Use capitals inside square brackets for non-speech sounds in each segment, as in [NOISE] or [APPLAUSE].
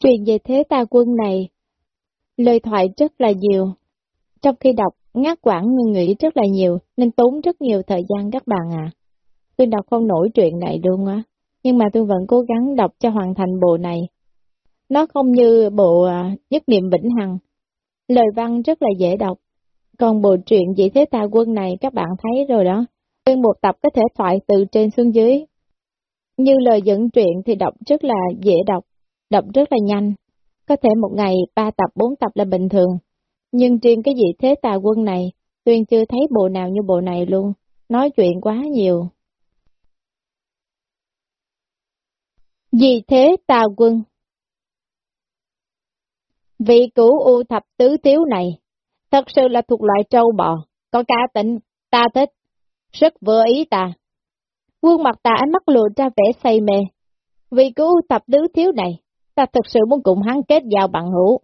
Chuyện về thế ta quân này, lời thoại rất là nhiều. Trong khi đọc, ngát quãng ngưng nghĩ rất là nhiều, nên tốn rất nhiều thời gian các bạn ạ. Tôi đọc không nổi chuyện này luôn á, nhưng mà tôi vẫn cố gắng đọc cho hoàn thành bộ này. Nó không như bộ à, nhất niệm vĩnh hằng. Lời văn rất là dễ đọc. Còn bộ truyện dị thế tà quân này các bạn thấy rồi đó. Nguyên một tập có thể thoại từ trên xuống dưới. Như lời dẫn truyện thì đọc rất là dễ đọc, đọc rất là nhanh. Có thể một ngày ba tập bốn tập là bình thường. Nhưng riêng cái vị thế tà quân này, Tuyên chưa thấy bộ nào như bộ này luôn. Nói chuyện quá nhiều. Vì thế tà quân Vị cửu u thập tứ tiếu này, thật sự là thuộc loại trâu bò, có cá tính, ta thích, rất vừa ý ta. Quân mặt ta ánh mắt lùa ra vẻ say mê. Vì cứu tập tứ thiếu này, ta thật sự muốn cùng hắn kết giao bằng hữu.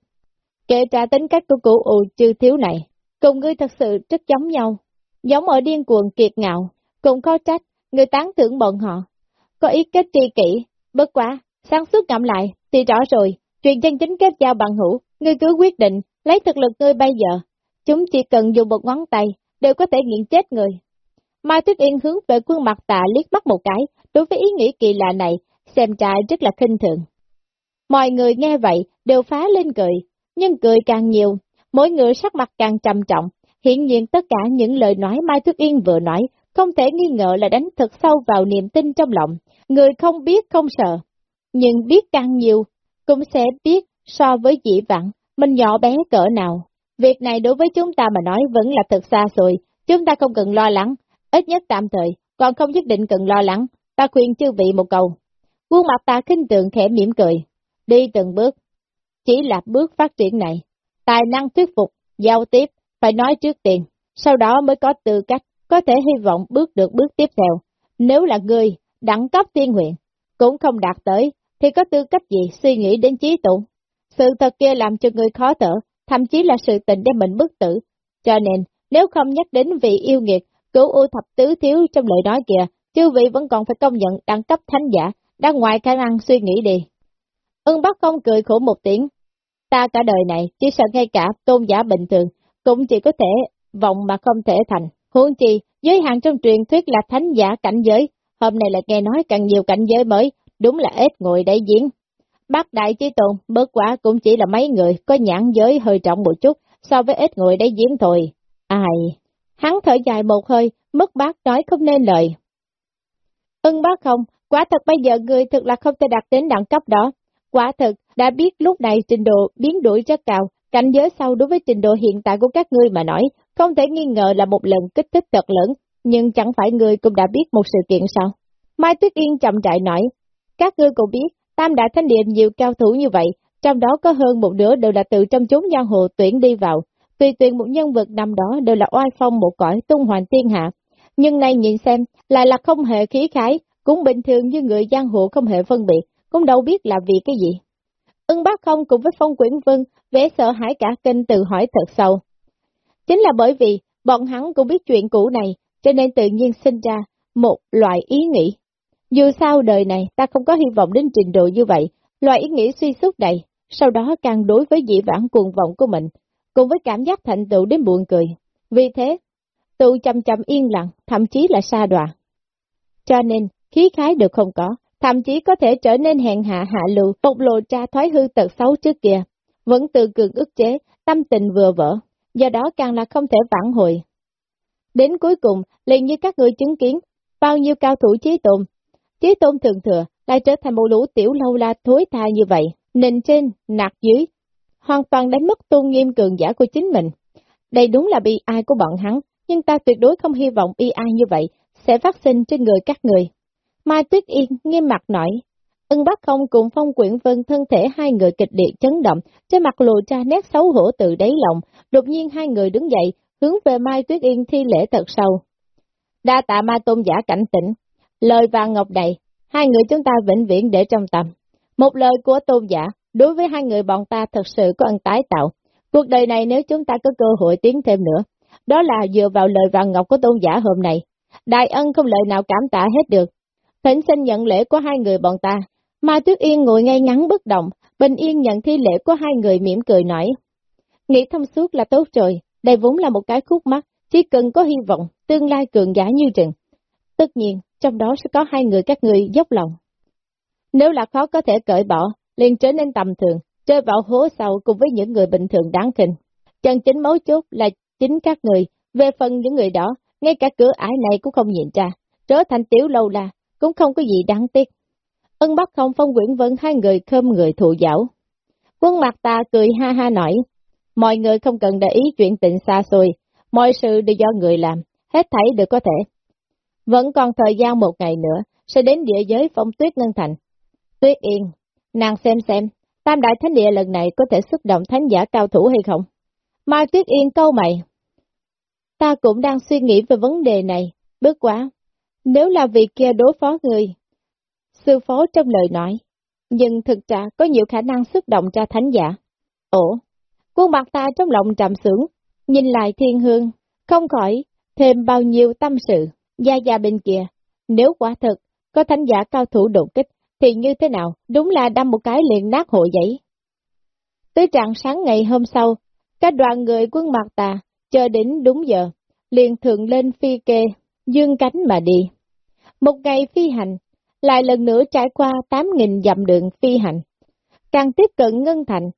Kể trả tính cách của cụ ù chư thiếu này, cùng ngươi thật sự rất giống nhau. Giống ở điên cuồng kiệt ngạo, cũng khó trách, người tán thưởng bọn họ. Có ý kết tri kỷ, bất quá, sáng suốt ngậm lại, thì rõ rồi, chuyện chân chính kết giao bằng hữu, ngươi cứ quyết định, lấy thực lực ngươi bây giờ. Chúng chỉ cần dùng một ngón tay, đều có thể nghiện chết người. Mai Tuyết Yên hướng về quân mặt tạ liếc mắt một cái, đối với ý nghĩ kỳ lạ này, xem ra rất là khinh thường. Mọi người nghe vậy, đều phá lên cười, nhưng cười càng nhiều, mỗi người sắc mặt càng trầm trọng, hiện nhiên tất cả những lời nói Mai Thức Yên vừa nói, không thể nghi ngờ là đánh thật sâu vào niềm tin trong lòng, người không biết không sợ, nhưng biết càng nhiều, cũng sẽ biết so với dĩ vãng mình nhỏ bé cỡ nào. Việc này đối với chúng ta mà nói vẫn là thật xa xôi, chúng ta không cần lo lắng, ít nhất tạm thời, còn không nhất định cần lo lắng, ta khuyên chư vị một câu. Quân mặt ta khinh tượng khẽ mỉm cười, đi từng bước. Chỉ là bước phát triển này, tài năng thuyết phục, giao tiếp, phải nói trước tiền, sau đó mới có tư cách, có thể hy vọng bước được bước tiếp theo. Nếu là người, đẳng cấp tiên huyện, cũng không đạt tới, thì có tư cách gì suy nghĩ đến trí tụng. Sự thật kia làm cho người khó thở, thậm chí là sự tình để mình bức tử. Cho nên, nếu không nhắc đến vị yêu nghiệt, Cứu u thập tứ thiếu trong lời nói kìa, chư vị vẫn còn phải công nhận đẳng cấp thánh giả, đang ngoài khả năng suy nghĩ đi. Ưng Bắc không cười khổ một tiếng. Ta cả đời này, chỉ sợ ngay cả tôn giả bình thường, cũng chỉ có thể vọng mà không thể thành. Huống chi, giới hạn trong truyền thuyết là thánh giả cảnh giới, hôm nay là nghe nói càng nhiều cảnh giới mới, đúng là ít ngồi để diễn. Bác đại chí tôn, bớt quả cũng chỉ là mấy người, có nhãn giới hơi trọng một chút, so với ít ngồi để diễn thôi. Ai... Hắn thở dài một hơi, mất bác nói không nên lời. Ưng bác không, quả thật bây giờ người thực là không thể đạt đến đẳng cấp đó. Quả thật, đã biết lúc này trình độ biến đổi rất cao, cảnh giới sau đối với trình độ hiện tại của các ngươi mà nói, không thể nghi ngờ là một lần kích thích thật lớn, nhưng chẳng phải ngươi cũng đã biết một sự kiện sao. Mai Tuyết Yên chậm rãi nói, các ngươi cũng biết, Tam Đại Thánh Điện nhiều cao thủ như vậy, trong đó có hơn một nửa đều là từ trong chốn giang hồ tuyển đi vào, tùy tuyển một nhân vật năm đó đều là oai phong một cõi tung hoành thiên hạ. Nhưng nay nhìn xem, lại là không hề khí khái, cũng bình thường như người giang hồ không hề phân biệt, cũng đâu biết là vì cái gì. Ưng bác không cùng với phong quyển vân, vẻ sợ hãi cả kinh tự hỏi thật sâu. Chính là bởi vì, bọn hắn cũng biết chuyện cũ này, cho nên tự nhiên sinh ra một loại ý nghĩ. Dù sao đời này ta không có hy vọng đến trình độ như vậy, loại ý nghĩ suy sút này, sau đó càng đối với dị vãng cuồng vọng của mình, cùng với cảm giác thành tựu đến buồn cười. Vì thế, tụ chăm chăm yên lặng, thậm chí là xa đọa. Cho nên, khí khái được không có, thậm chí có thể trở nên hèn hạ hạ lưu, bộc lộ ra thói hư tật xấu trước kia, vẫn từ cường ức chế, tâm tình vừa vỡ, do đó càng là không thể vãn hồi. Đến cuối cùng, liền như các người chứng kiến, bao nhiêu cao thủ trí tôn, trí tôn thường thừa, lại trở thành một lũ tiểu lâu la thối tha như vậy, nền trên, nạt dưới, hoàn toàn đánh mất tôn nghiêm cường giả của chính mình. Đây đúng là bi ai của bọn hắn, nhưng ta tuyệt đối không hy vọng bi ai như vậy sẽ phát sinh trên người các người. Mai Tuyết Yên nghiêm mặt nói, ưng bắt không cùng phong quyển vân thân thể hai người kịch liệt chấn động, trên mặt lộ ra nét xấu hổ từ đáy lòng, đột nhiên hai người đứng dậy, hướng về Mai Tuyết Yên thi lễ thật sâu. Đa tạ ma tôn giả cảnh tỉnh, lời vàng ngọc đầy, hai người chúng ta vĩnh viễn để trong tâm. Một lời của tôn giả, Đối với hai người bọn ta thật sự có ân tái tạo. Cuộc đời này nếu chúng ta có cơ hội tiến thêm nữa, đó là dựa vào lời vàng ngọc của tôn giả hôm nay. Đại ân không lời nào cảm tạ hết được. Thỉnh xin nhận lễ của hai người bọn ta. Mai Tuyết Yên ngồi ngay ngắn bất động, Bình Yên nhận thi lễ của hai người mỉm cười nói. Nghĩ thông suốt là tốt rồi, đây vốn là một cái khúc mắt, chỉ cần có hy vọng, tương lai cường giả như trừng. Tất nhiên, trong đó sẽ có hai người các người dốc lòng. Nếu là khó có thể cởi bỏ, liền trở nên tầm thường, rơi vào hố sâu cùng với những người bình thường đáng khinh. Chân chính mấu chốt là chính các người, về phần những người đó, ngay cả cửa ải này cũng không nhìn ra, trở thành tiểu lâu la, cũng không có gì đáng tiếc. Ân Bắc không phong quyển vân hai người khơm người thụ giáo. Quân mặt ta cười ha ha nói, mọi người không cần để ý chuyện tình xa xôi, mọi sự đều do người làm, hết thảy đều có thể. Vẫn còn thời gian một ngày nữa, sẽ đến địa giới phong tuyết ngân thành. Tuyết yên, nàng xem xem, tam đại thánh địa lần này có thể xuất động thánh giả cao thủ hay không? Mai Tuyết Yên câu mày. Ta cũng đang suy nghĩ về vấn đề này, bước quá. Nếu là vì kia đối phó người, sư phó trong lời nói, nhưng thực ra có nhiều khả năng xuất động cho thánh giả. Ồ, khuôn mặt ta trong lòng trầm sướng, nhìn lại thiên hương, không khỏi thêm bao nhiêu tâm sự, gia gia bên kia. Nếu quả thực, có thánh giả cao thủ đột kích, thì như thế nào, đúng là đâm một cái liền nát hộ giấy. Tới trạng sáng ngày hôm sau, các đoàn người quân mặt tà, chờ đến đúng giờ, liền thượng lên phi kê, dương cánh mà đi. Một ngày phi hành, lại lần nữa trải qua 8.000 dặm đường phi hành. Càng tiếp cận ngân thành,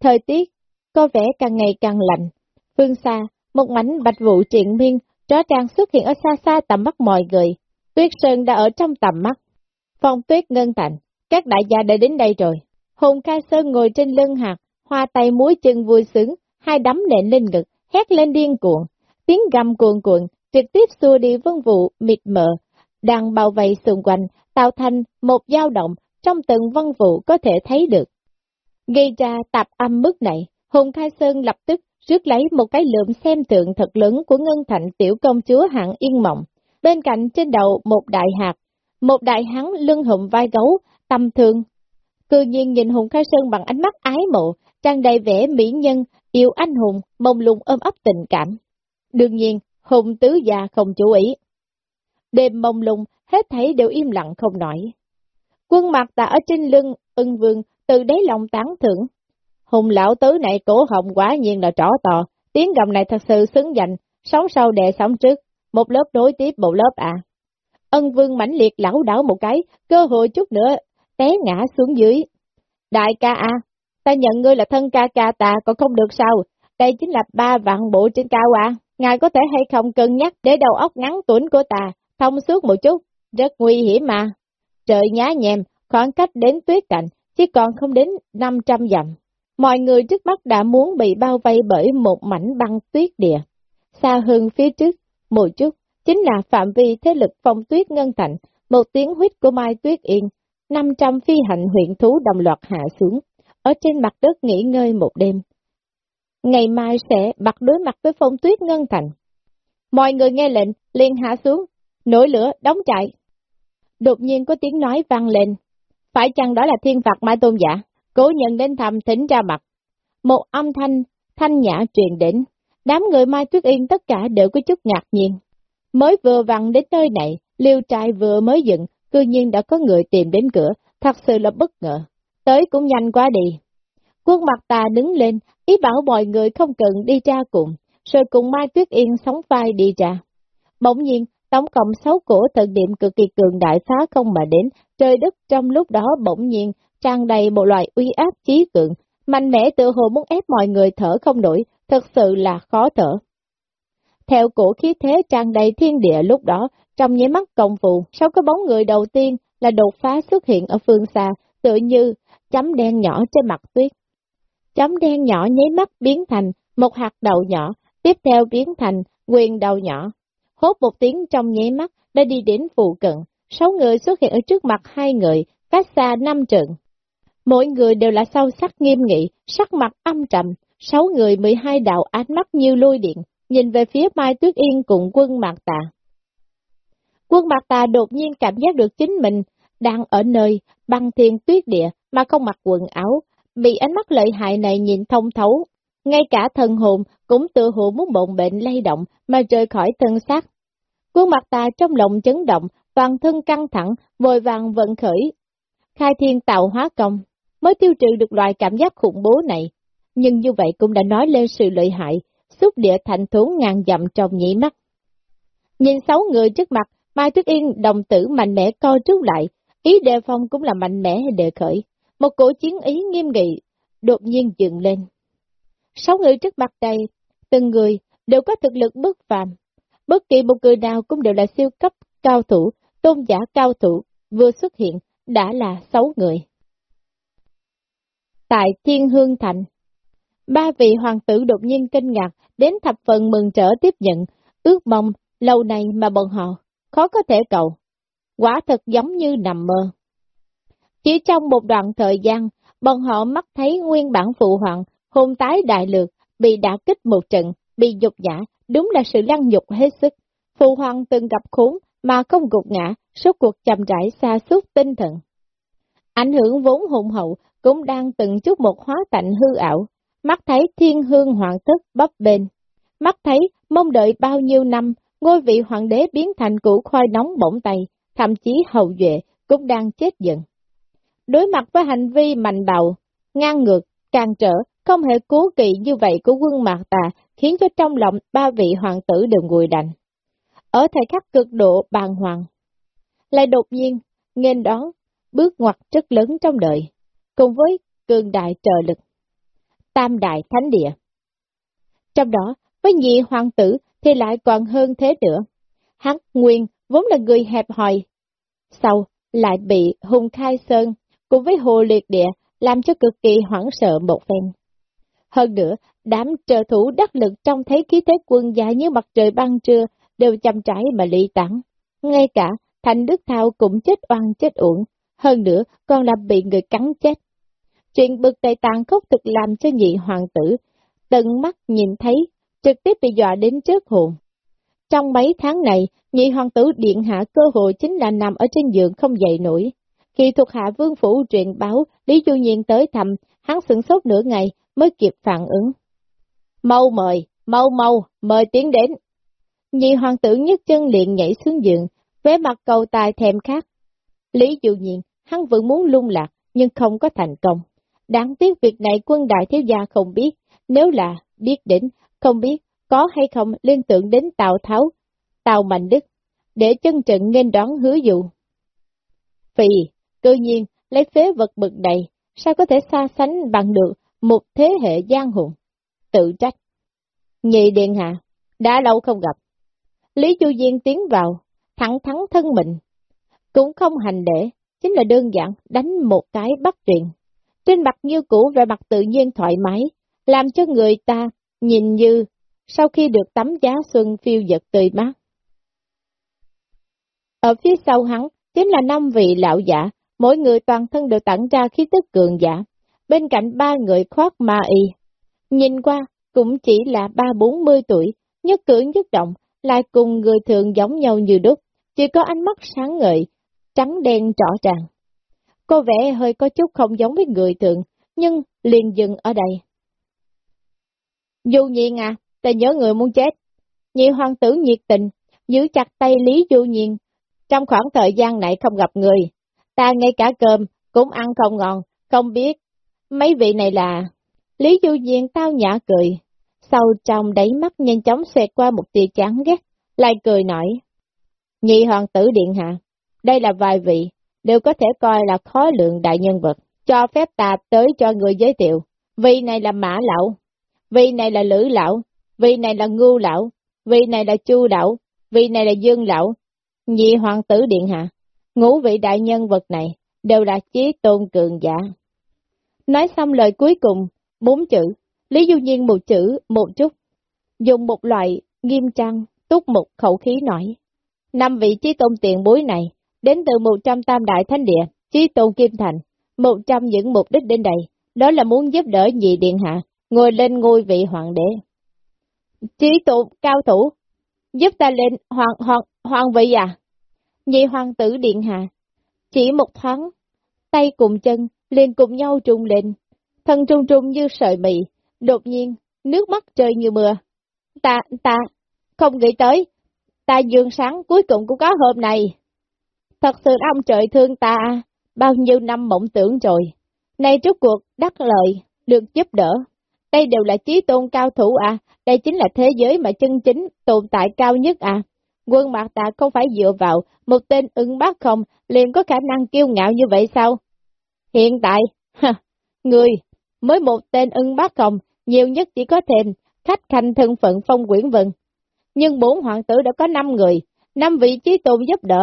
thời tiết có vẻ càng ngày càng lạnh. Phương xa, một mảnh bạch vụ triện miên, rõ ràng xuất hiện ở xa xa tầm mắt mọi người. Tuyết Sơn đã ở trong tầm mắt. Phong tuyết ngân thành, các đại gia đã đến đây rồi. Hùng Ca Sơn ngồi trên lưng hạt, hoa tay muối chân vui sướng, hai đấm nện lên ngực, hét lên điên cuồng. Tiếng gầm cuồn cuộn, trực tiếp xua đi vân vụ, mịt mờ, đang bao vây xung quanh, tạo thành một dao động trong từng vân vụ có thể thấy được. Gây ra tạp âm mức này, Hùng Khai Sơn lập tức rước lấy một cái lượng xem tượng thật lớn của Ngân Thạnh tiểu công chúa hạng yên mộng. Bên cạnh trên đầu một đại hạt, một đại hắn lưng hụm vai gấu, tâm thương. Cư nhiên nhìn Hùng Khai Sơn bằng ánh mắt ái mộ, trang đầy vẻ mỹ nhân, yêu anh hùng, mông lung ôm ấp tình cảm. Đương nhiên, Hùng tứ già không chú ý. Đêm mông lung, hết thảy đều im lặng không nổi. Quân mặt tà ở trên lưng, ưng vương, từ đáy lòng tán thưởng. Hùng lão tứ này cổ họng quá nhiên là trỏ tò, tiếng gầm này thật sự xứng danh, sóng sau đè sóng trước, một lớp đối tiếp một lớp à. Ân vương mãnh liệt lão đảo một cái, cơ hội chút nữa, té ngã xuống dưới. Đại ca à, ta nhận ngươi là thân ca ca ta còn không được sao, đây chính là ba vạn bộ trên cao à, ngài có thể hay không cân nhắc để đầu óc ngắn tuổi của ta, thông suốt một chút, rất nguy hiểm mà. Trời nhá nhèm, khoảng cách đến tuyết cạnh, chỉ còn không đến 500 dặm. Mọi người trước mắt đã muốn bị bao vây bởi một mảnh băng tuyết địa. Xa hơn phía trước, một chút, chính là phạm vi thế lực phong tuyết ngân thành, một tiếng huyết của Mai Tuyết Yên, 500 phi hành huyện thú đồng loạt hạ xuống, ở trên mặt đất nghỉ ngơi một đêm. Ngày mai sẽ bật đối mặt với phong tuyết ngân thành. Mọi người nghe lệnh, liền hạ xuống, nổi lửa, đóng chạy. Đột nhiên có tiếng nói vang lên. Phải chăng đó là thiên phạt Mai Tôn giả? Cố nhận đến thầm thỉnh ra mặt. Một âm thanh, thanh nhã truyền đến. Đám người Mai Tuyết Yên tất cả đều có chút ngạc nhiên. Mới vừa vặn đến nơi này, liêu trai vừa mới dựng, cư nhiên đã có người tìm đến cửa, thật sự là bất ngờ. Tới cũng nhanh quá đi. Quân mặt ta đứng lên, ý bảo mọi người không cần đi ra cùng, rồi cùng Mai Tuyết Yên sóng vai đi ra. Bỗng nhiên, tổng cộng sáu cổ thần niệm cực kỳ cường đại phá không mà đến, trời đất trong lúc đó bỗng nhiên tràn đầy một loại uy áp chí cường, mạnh mẽ tự hồ muốn ép mọi người thở không nổi, thật sự là khó thở. Theo cổ khí thế tràn đầy thiên địa lúc đó, trong nháy mắt công vụ, sau cái bóng người đầu tiên là đột phá xuất hiện ở phương xa, tự như chấm đen nhỏ trên mặt tuyết. Chấm đen nhỏ nháy mắt biến thành một hạt đầu nhỏ, tiếp theo biến thành quyền đầu nhỏ. Hốt một tiếng trong nháy mắt đã đi đến phụ cận, sáu người xuất hiện ở trước mặt hai người, cách xa năm trượng. Mỗi người đều là sâu sắc nghiêm nghị, sắc mặt âm trầm, sáu người mười hai đạo ánh mắt như lôi điện, nhìn về phía Mai Tuyết Yên cùng quân Mạc Tà. Quân Mạc Tà đột nhiên cảm giác được chính mình đang ở nơi băng thiên tuyết địa mà không mặc quần áo, bị ánh mắt lợi hại này nhìn thông thấu. Ngay cả thần hồn cũng tự hồ muốn bộn bệnh lay động mà rời khỏi thân xác. Quân mặt ta trong lòng chấn động, toàn thân căng thẳng, vội vàng vận khởi. Khai thiên tạo hóa công, mới tiêu trừ được loại cảm giác khủng bố này. Nhưng như vậy cũng đã nói lên sự lợi hại, xúc địa thành thú ngàn dặm trong nhĩ mắt. Nhìn sáu người trước mặt, Mai Tuyết Yên đồng tử mạnh mẽ co trước lại, ý đề phong cũng là mạnh mẽ đề khởi. Một cổ chiến ý nghiêm nghị, đột nhiên dựng lên. Sáu người trước mặt đây, từng người đều có thực lực bất phàm. Bất kỳ một người nào cũng đều là siêu cấp cao thủ, tôn giả cao thủ, vừa xuất hiện, đã là sáu người. Tại Thiên Hương Thành, ba vị hoàng tử đột nhiên kinh ngạc, đến thập phần mừng trở tiếp nhận, ước mong lâu nay mà bọn họ khó có thể cầu. Quả thật giống như nằm mơ. Chỉ trong một đoạn thời gian, bọn họ mắt thấy nguyên bản phụ hoàng, hôn tái đại lược, bị đả kích một trận, bị dục nhã, đúng là sự lăng nhục hết sức. Phụ hoàng từng gặp khốn mà không gục ngã, suốt cuộc chậm rãi xa suốt tinh thần. Ảnh hưởng vốn hùng hậu cũng đang từng chút một hóa tạnh hư ảo, mắt thấy thiên hương hoàng thất bấp bên, mắt thấy mong đợi bao nhiêu năm, ngôi vị hoàng đế biến thành củ khoai nóng bỗng tay, thậm chí hậu duệ cũng đang chết dần. Đối mặt với hành vi mạnh bạo, ngang ngược, càng trở, không hề cố kỵ như vậy của quân mạc tà, khiến cho trong lòng ba vị hoàng tử đều ngùi đành. Ở thời khắc cực độ bàng hoàng, lại đột nhiên, nghênh đón, bước ngoặt rất lớn trong đời, cùng với cường đại trợ lực. Tam đại thánh địa. Trong đó, với nhị hoàng tử thì lại còn hơn thế nữa. Hắn Nguyên vốn là người hẹp hòi, sau lại bị Hùng Khai Sơn cùng với Hồ Liệt Địa làm cho cực kỳ hoảng sợ một phen. Hơn nữa, đám trợ thủ đắc lực trong thấy khí thế quân giả như mặt trời băng trưa đều chăm trái mà lị tán. Ngay cả Thành Đức Thao cũng chết oan chết uổng, hơn nữa còn là bị người cắn chết. Chuyện bực tài tàn khốc thực làm cho nhị hoàng tử, tận mắt nhìn thấy, trực tiếp bị dọa đến trước hồn. Trong mấy tháng này, nhị hoàng tử điện hạ cơ hội chính là nằm ở trên giường không dậy nổi. Khi thuộc hạ vương phủ truyền báo, Lý Du Nhiên tới thăm, hắn sửng sốt nửa ngày mới kịp phản ứng. Mau mời, mau mau, mời tiến đến. Nhị hoàng tử nhất chân liền nhảy xuống giường, vẻ mặt cầu tài thèm khác. Lý Du Nhiên, hắn vẫn muốn lung lạc, nhưng không có thành công. Đáng tiếc việc này quân đại thiếu gia không biết, nếu là biết đến, không biết có hay không liên tưởng đến Tào Tháo, Tào Mạnh Đức, để chân trận nên đón hứa dụ. Vì, cơ nhiên, lấy phế vật bực đầy, sao có thể so sánh bằng được một thế hệ giang hùng? Tự trách. Nhị Điện Hạ, đã lâu không gặp. Lý Chu Diên tiến vào, thẳng thắn thân mình. Cũng không hành để, chính là đơn giản đánh một cái bắt chuyện. Trên mặt như cũ về mặt tự nhiên thoải mái, làm cho người ta nhìn như sau khi được tắm giá xuân phiêu dật tươi mát. Ở phía sau hắn chính là năm vị lão giả, mỗi người toàn thân đều tản ra khí tức cường giả, bên cạnh ba người khoác ma y. Nhìn qua cũng chỉ là ba bốn mươi tuổi, nhất cử nhất động, lại cùng người thường giống nhau như đúc, chỉ có ánh mắt sáng ngời, trắng đen rõ ràng. Có vẻ hơi có chút không giống với người thường, nhưng liền dừng ở đây. Du nhiên à, ta nhớ người muốn chết. Nhị hoàng tử nhiệt tình, giữ chặt tay Lý Du Nhiên. Trong khoảng thời gian này không gặp người, ta ngay cả cơm cũng ăn không ngon, không biết. Mấy vị này là... Lý Du diên tao nhã cười, sau trong đáy mắt nhanh chóng xẹt qua một tia chán ghét, lại cười nói. Nhị hoàng tử điện hạ, đây là vài vị, đều có thể coi là khó lượng đại nhân vật, cho phép ta tới cho người giới thiệu. Vị này là mã lão, vị này là lữ lão, vị này là ngưu lão, vị này là chu lão, vị này là dương lão, nhị hoàng tử điện hạ. Ngũ vị đại nhân vật này đều là chí tôn cường giả. Nói xong lời cuối cùng, bốn chữ, Lý Du Nhiên một chữ, một chút, dùng một loại nghiêm trang, túc một khẩu khí nổi. Năm vị chí tôn tiền bối này, đến từ một trăm tam đại thánh địa, chí tôn kim thành, một trăm những mục đích đến đây, đó là muốn giúp đỡ nhị điện hạ, ngồi lên ngôi vị hoàng đế. Chí tôn cao thủ, giúp ta lên hoàng hoàng hoàng vị à? Nhị hoàng tử điện hạ, chỉ một thoáng, tay cùng chân liền cùng nhau trùng lên, thân trung trung như sợi mị, đột nhiên, nước mắt rơi như mưa. Ta, ta, không nghĩ tới, ta dương sáng cuối cùng cũng có hôm này. Thật sự ông trời thương ta, bao nhiêu năm mộng tưởng rồi, nay trước cuộc đắc lợi, được giúp đỡ. Đây đều là trí tôn cao thủ à, đây chính là thế giới mà chân chính tồn tại cao nhất à. Quân mặt ta không phải dựa vào một tên ưng bác không, liền có khả năng kiêu ngạo như vậy sao? Hiện tại, ha, người, mới một tên ưng bác không, nhiều nhất chỉ có thêm khách khanh thân phận phong quyển vân. Nhưng bốn hoàng tử đã có năm người, năm vị trí tôn giúp đỡ.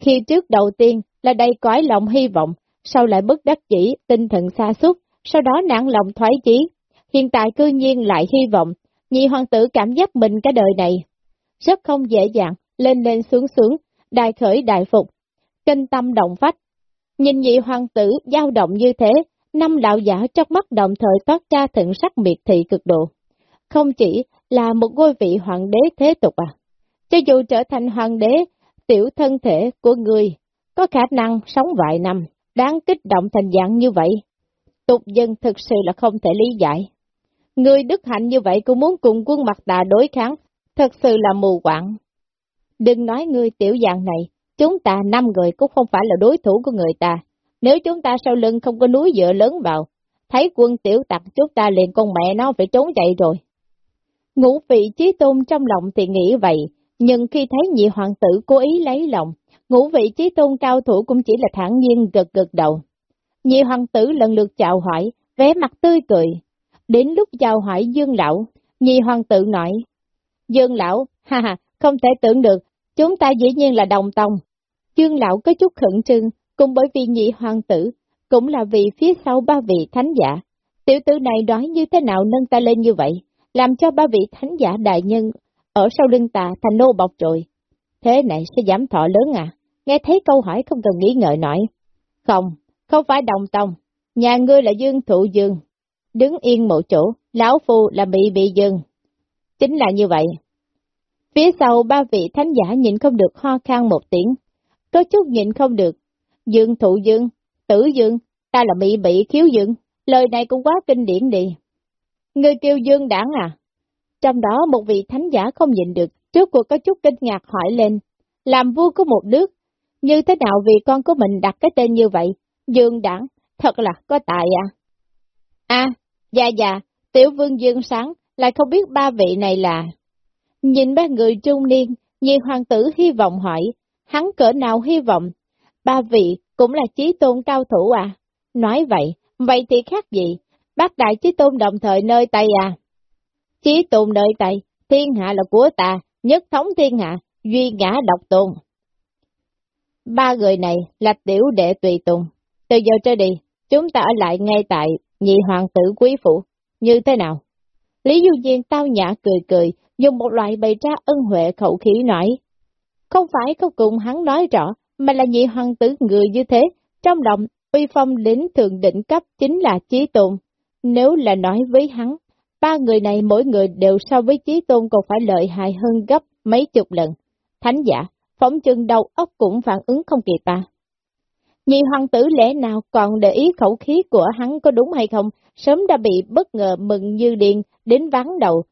Khi trước đầu tiên là đầy cõi lòng hy vọng, sau lại bất đắc chỉ, tinh thần xa xúc, sau đó nản lòng thoái chí. Hiện tại cư nhiên lại hy vọng, nhị hoàng tử cảm giác mình cả đời này. Rất không dễ dàng, lên lên xuống xuống, đại khởi đại phục, kinh tâm động phách. Nhìn nhị hoàng tử dao động như thế, năm đạo giả trong mắt đồng thời toát ra thận sắc miệt thị cực độ. Không chỉ là một ngôi vị hoàng đế thế tục à, cho dù trở thành hoàng đế, tiểu thân thể của người có khả năng sống vài năm, đáng kích động thành dạng như vậy. Tục dân thực sự là không thể lý giải. Người đức hạnh như vậy cũng muốn cùng quân mặt tà đối kháng, thật sự là mù quạng. Đừng nói người tiểu dạng này, chúng ta năm người cũng không phải là đối thủ của người ta. Nếu chúng ta sau lưng không có núi dựa lớn vào, thấy quân tiểu tặc chúng ta liền con mẹ nó phải trốn chạy rồi. Ngũ vị trí tôn trong lòng thì nghĩ vậy, nhưng khi thấy nhị hoàng tử cố ý lấy lòng, ngũ vị trí tôn cao thủ cũng chỉ là thản nhiên gật gật đầu. Nhị hoàng tử lần lượt chào hỏi, vẻ mặt tươi cười. Đến lúc chào hỏi Dương Lão, nhị hoàng tử nói, Dương Lão, ha ha, không thể tưởng được, chúng ta dĩ nhiên là đồng tông. Dương Lão có chút khẩn trương, cũng bởi vì nhị hoàng tử, cũng là vì phía sau ba vị thánh giả. Tiểu tử này nói như thế nào nâng ta lên như vậy, làm cho ba vị thánh giả đại nhân ở sau lưng ta thành nô bọc rồi. Thế này sẽ giảm thọ lớn à? Nghe thấy câu hỏi không cần nghĩ ngợi nổi. Không, không phải đồng tông, nhà ngươi là dương thụ dương. Đứng yên một chỗ, lão phu là bị bị dương. Chính là như vậy. Phía sau ba vị thánh giả nhìn không được ho khan một tiếng. Có chút nhìn không được. Dương thụ dương, tử dương, ta là bị bị khiếu dương. Lời này cũng quá kinh điển đi. người kêu dương đảng à? Trong đó một vị thánh giả không nhìn được, trước cuộc có chút kinh ngạc hỏi lên. Làm vua của một nước, như thế nào vì con của mình đặt cái tên như vậy? Dương đảng, thật là có tài à? À, dạ dạ, tiểu vương dương sáng, lại không biết ba vị này là... Nhìn ba người trung niên, nhị hoàng tử hy vọng hỏi, hắn cỡ nào hy vọng? Ba vị cũng là trí tôn cao thủ à? Nói vậy, vậy thì khác gì? Bác đại trí tôn đồng thời nơi tay à? Chí tôn nơi tay, thiên hạ là của ta, nhất thống thiên hạ, duy ngã độc tôn. Ba người này là tiểu đệ tùy tùng. Từ giờ trở đi, chúng ta ở lại ngay tại nhị hoàng tử quý phụ. Như thế nào? Lý Du Nhiên tao nhã cười cười, dùng một loại bày ra ân huệ khẩu khí nói. Không phải không cùng hắn nói rõ, mà là nhị hoàng tử người như thế, trong lòng uy phong đến thượng đỉnh cấp chính là trí tôn. Nếu là nói với hắn, ba người này mỗi người đều so với trí tôn còn phải lợi hại hơn gấp mấy chục lần. Thánh giả, phóng chân đầu óc cũng phản ứng không kịp ta. Nhị hoàng tử lẽ nào còn để ý khẩu khí của hắn có đúng hay không, sớm đã bị bất ngờ mừng như điên, đến ván đầu.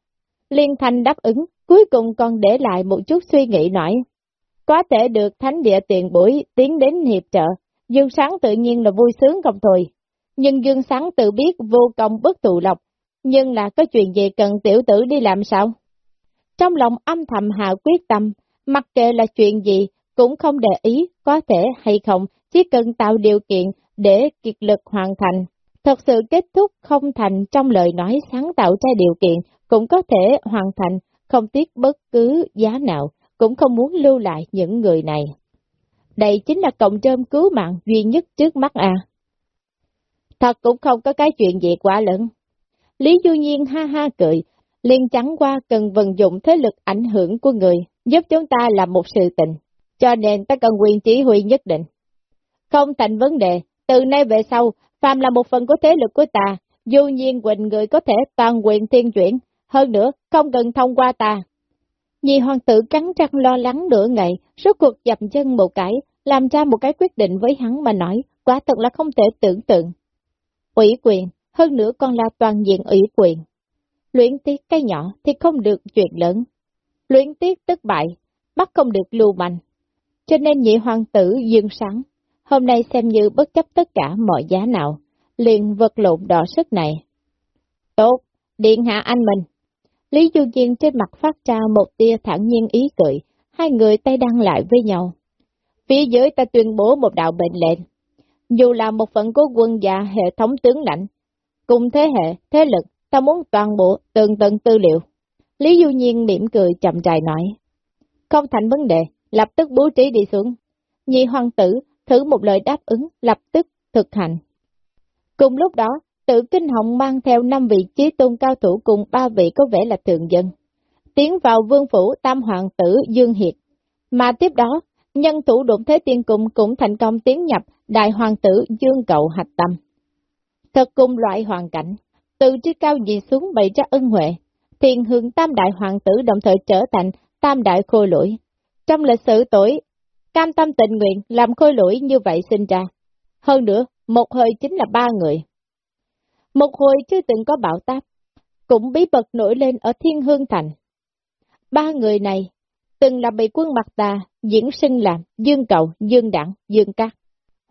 Liên thanh đáp ứng, cuối cùng còn để lại một chút suy nghĩ nói Có thể được thánh địa tiền buổi tiến đến hiệp trợ, Dương Sáng tự nhiên là vui sướng không thôi. Nhưng Dương Sáng tự biết vô công bất tụ lộc, nhưng là có chuyện gì cần tiểu tử đi làm sao? Trong lòng âm thầm hạ quyết tâm, mặc kệ là chuyện gì, cũng không để ý có thể hay không, chỉ cần tạo điều kiện để kiệt lực hoàn thành. Thật sự kết thúc không thành trong lời nói sáng tạo ra điều kiện, cũng có thể hoàn thành, không tiếc bất cứ giá nào, cũng không muốn lưu lại những người này. Đây chính là cộng trơm cứu mạng duy nhất trước mắt à. Thật cũng không có cái chuyện gì quá lớn. Lý Du Nhiên ha ha cười, liền trắng qua cần vận dụng thế lực ảnh hưởng của người, giúp chúng ta làm một sự tình, cho nên ta cần quyền chỉ huy nhất định. Không thành vấn đề, từ nay về sau, phàm là một phần của thế lực của ta, dù Nhiên Quỳnh người có thể toàn quyền thiên chuyển, hơn nữa, không cần thông qua ta. Nhị hoàng tử cắn răng lo lắng nửa ngày, rốt cuộc dập chân một cái, làm ra một cái quyết định với hắn mà nói, quả thật là không thể tưởng tượng. Ủy quyền, hơn nữa còn là toàn diện ủy quyền. Luyện tiết cái nhỏ thì không được chuyện lớn. Luyện tiết tức bại, bắt không được lưu mạnh. Cho nên nhị hoàng tử dương sáng, hôm nay xem như bất chấp tất cả mọi giá nào, liền vật lộn đỏ sức này. Tốt, điện hạ anh mình. Lý Du Diên trên mặt phát ra một tia thẳng nhiên ý cười, hai người tay đăng lại với nhau. Phía dưới ta tuyên bố một đạo bệnh lệnh. Dù là một phận của quân và hệ thống tướng lãnh, cùng thế hệ, thế lực, ta muốn toàn bộ từng tận tư liệu. Lý Du Nhiên mỉm cười chậm rãi nói. Không thành vấn đề, lập tức bố trí đi xuống. Nhị hoàng tử thử một lời đáp ứng, lập tức thực hành. Cùng lúc đó, tự kinh hồng mang theo năm vị trí tôn cao thủ cùng ba vị có vẻ là thường dân. Tiến vào vương phủ tam hoàng tử Dương Hiệt. Mà tiếp đó, nhân thủ đụng thế tiên cung cũng thành công tiến nhập đại hoàng tử Dương Cậu Hạch Tâm. Thật cùng loại hoàn cảnh, từ trên cao dị xuống bày ra ân huệ, thiền hương tam đại hoàng tử đồng thời trở thành tam đại khôi lỗi. Trong lịch sử tuổi, cam tâm tình nguyện làm khôi lỗi như vậy sinh ra. Hơn nữa, một hơi chính là ba người. Một hồi chưa từng có bão táp, cũng bí bật nổi lên ở Thiên Hương Thành. Ba người này từng là bị quân mặt tà diễn sinh làm Dương Cầu, Dương Đảng, Dương Cát.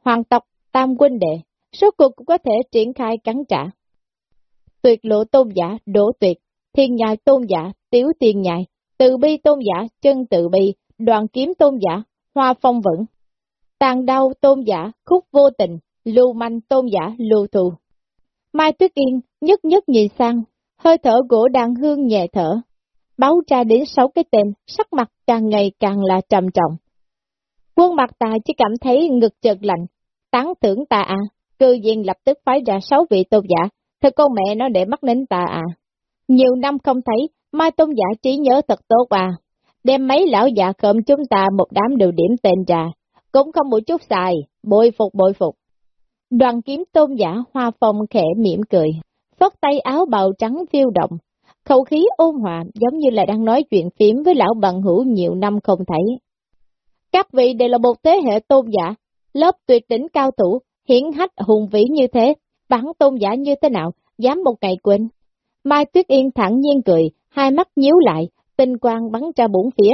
Hoàng tộc, Tam Quân Đệ, số cuộc cũng có thể triển khai cắn trả. Tuyệt lộ tôn giả, đổ tuyệt, thiên nhai tôn giả, tiếu tiên nhai, từ bi tôn giả, chân tự bi, đoàn kiếm tôn giả, hoa phong vững. Tàn đau tôn giả, khúc vô tình, lưu manh tôn giả, lưu thù. Mai Tuyết Yên nhất nhất nhìn sang, hơi thở gỗ đàn hương nhẹ thở. Báo ra đến sáu cái tên, sắc mặt càng ngày càng là trầm trọng. Quân mặt ta chỉ cảm thấy ngực chợt lạnh, tán tưởng ta à, cư nhiên lập tức phái ra sáu vị tôn giả, thật con mẹ nó để mắt đến ta à. Nhiều năm không thấy, Mai Tôn giả trí nhớ thật tốt à, đem mấy lão già khợm chúng ta một đám đều điểm tên ra, cũng không một chút xài, bội phục bội phục. Đoàn kiếm tôn giả hoa phong khẽ mỉm cười, phất tay áo bào trắng phiêu động, khẩu khí ôn hòa giống như là đang nói chuyện phím với lão bằng hữu nhiều năm không thấy. Các vị đều là một thế hệ tôn giả, lớp tuyệt đỉnh cao thủ, hiển hách hùng vĩ như thế, bản tôn giả như thế nào, dám một ngày quên. Mai Tuyết Yên thẳng nhiên cười, hai mắt nhíu lại, tinh quang bắn ra bốn phía.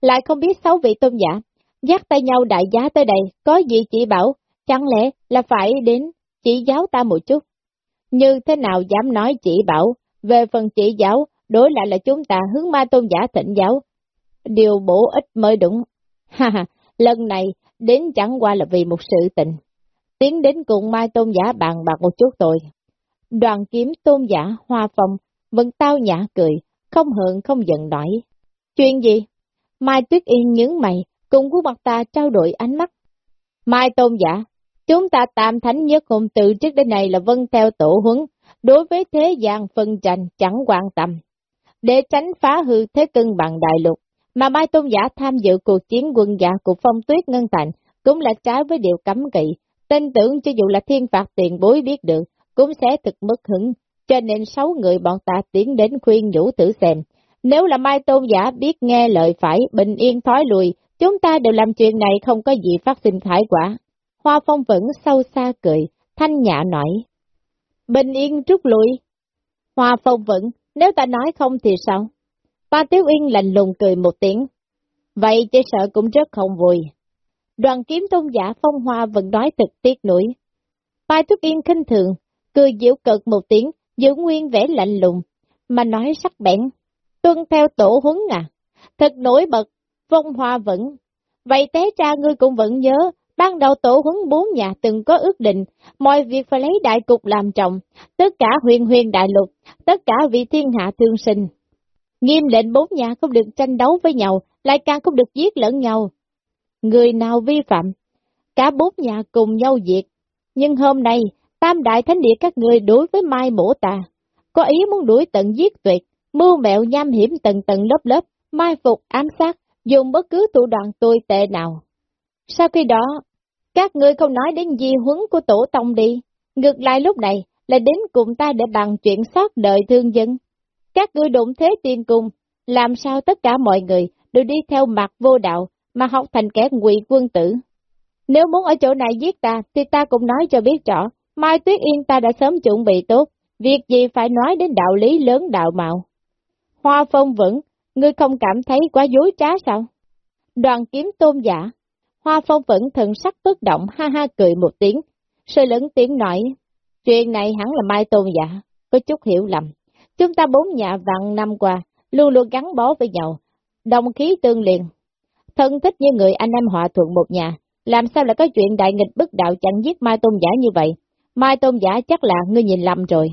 Lại không biết sáu vị tôn giả, dắt tay nhau đại giá tới đây, có gì chỉ bảo, chẳng lẽ là phải đến chỉ giáo ta một chút. Như thế nào dám nói chỉ bảo, về phần chỉ giáo, đối lại là chúng ta hướng ma tôn giả thịnh giáo. Điều bổ ích mới đúng. [LAUGHS] Ha ha, lần này đến chẳng qua là vì một sự tình. Tiến đến cùng mai tôn giả bàn bạc một chút thôi. Đoàn kiếm tôn giả hoa phong, vẫn tao nhã cười, không hận không giận nổi. Chuyện gì? Mai Tuyết Yên nhướng mày, cùng của mặt ta trao đổi ánh mắt. Mai tôn giả, chúng ta tam thánh nhất hùng từ trước đến nay là vân theo tổ huấn, đối với thế gian phân tranh chẳng quan tâm. Để tránh phá hư thế cân bằng đại lục, mà Mai Tôn Giả tham dự cuộc chiến quân giả của phong tuyết ngân thành cũng là trái với điều cấm kỵ, tin tưởng cho dù là thiên phạt tiền bối biết được, cũng sẽ thực mất hứng, cho nên sáu người bọn ta tiến đến khuyên nhủ tử xem. Nếu là Mai Tôn Giả biết nghe lời phải, bình yên thói lùi, chúng ta đều làm chuyện này không có gì phát sinh thải quả. Hoa phong vẫn sâu xa cười, thanh nhã nói. Bình yên rút lui. Hoa phong vẫn, nếu ta nói không thì sao? Ba Tiếu Yên lạnh lùng cười một tiếng. Vậy chứ sợ cũng rất không vui. Đoàn kiếm tôn giả phong hoa vẫn nói thực tiếc nuối. Ba Tiếu Yên khinh thường, cười diễu cợt một tiếng, giữ nguyên vẻ lạnh lùng, mà nói sắc bén. Tuân theo tổ huấn à, thật nổi bật, phong hoa vẫn. Vậy té cha ngươi cũng vẫn nhớ, ban đầu tổ huấn bốn nhà từng có ước định, mọi việc phải lấy đại cục làm trọng, tất cả huyền huyền đại lục, tất cả vị thiên hạ thương sinh. Nghiêm lệnh bốn nhà không được tranh đấu với nhau, lại càng không được giết lẫn nhau. Người nào vi phạm, cả bốn nhà cùng nhau diệt. Nhưng hôm nay, tam đại thánh địa các người đối với mai mổ ta, có ý muốn đuổi tận giết tuyệt, mưu mẹo nham hiểm tầng tầng lớp lớp, mai phục ám sát, dùng bất cứ thủ đoạn tồi tệ nào. Sau khi đó, các ngươi không nói đến di huấn của tổ tông đi, ngược lại lúc này là đến cùng ta để bàn chuyện sót đời thương dân. Các ngươi đụng thế tiên cung, làm sao tất cả mọi người đều đi theo mặt vô đạo mà học thành kẻ ngụy quân tử. Nếu muốn ở chỗ này giết ta, thì ta cũng nói cho biết rõ, Mai Tuyết Yên ta đã sớm chuẩn bị tốt, việc gì phải nói đến đạo lý lớn đạo mạo. Hoa phong vững, ngươi không cảm thấy quá dối trá sao? Đoàn kiếm tôn giả, Hoa Phong vẫn thần sắc bất động ha ha cười một tiếng, rồi lớn tiếng nói, chuyện này hẳn là Mai Tôn giả, có chút hiểu lầm. Chúng ta bốn nhà vạn năm qua, luôn luôn gắn bó với nhau, đồng khí tương liền. Thân thích như người anh em họ thuận một nhà, làm sao lại có chuyện đại nghịch bất đạo chẳng giết Mai Tôn giả như vậy? Mai Tôn giả chắc là ngươi nhìn lầm rồi.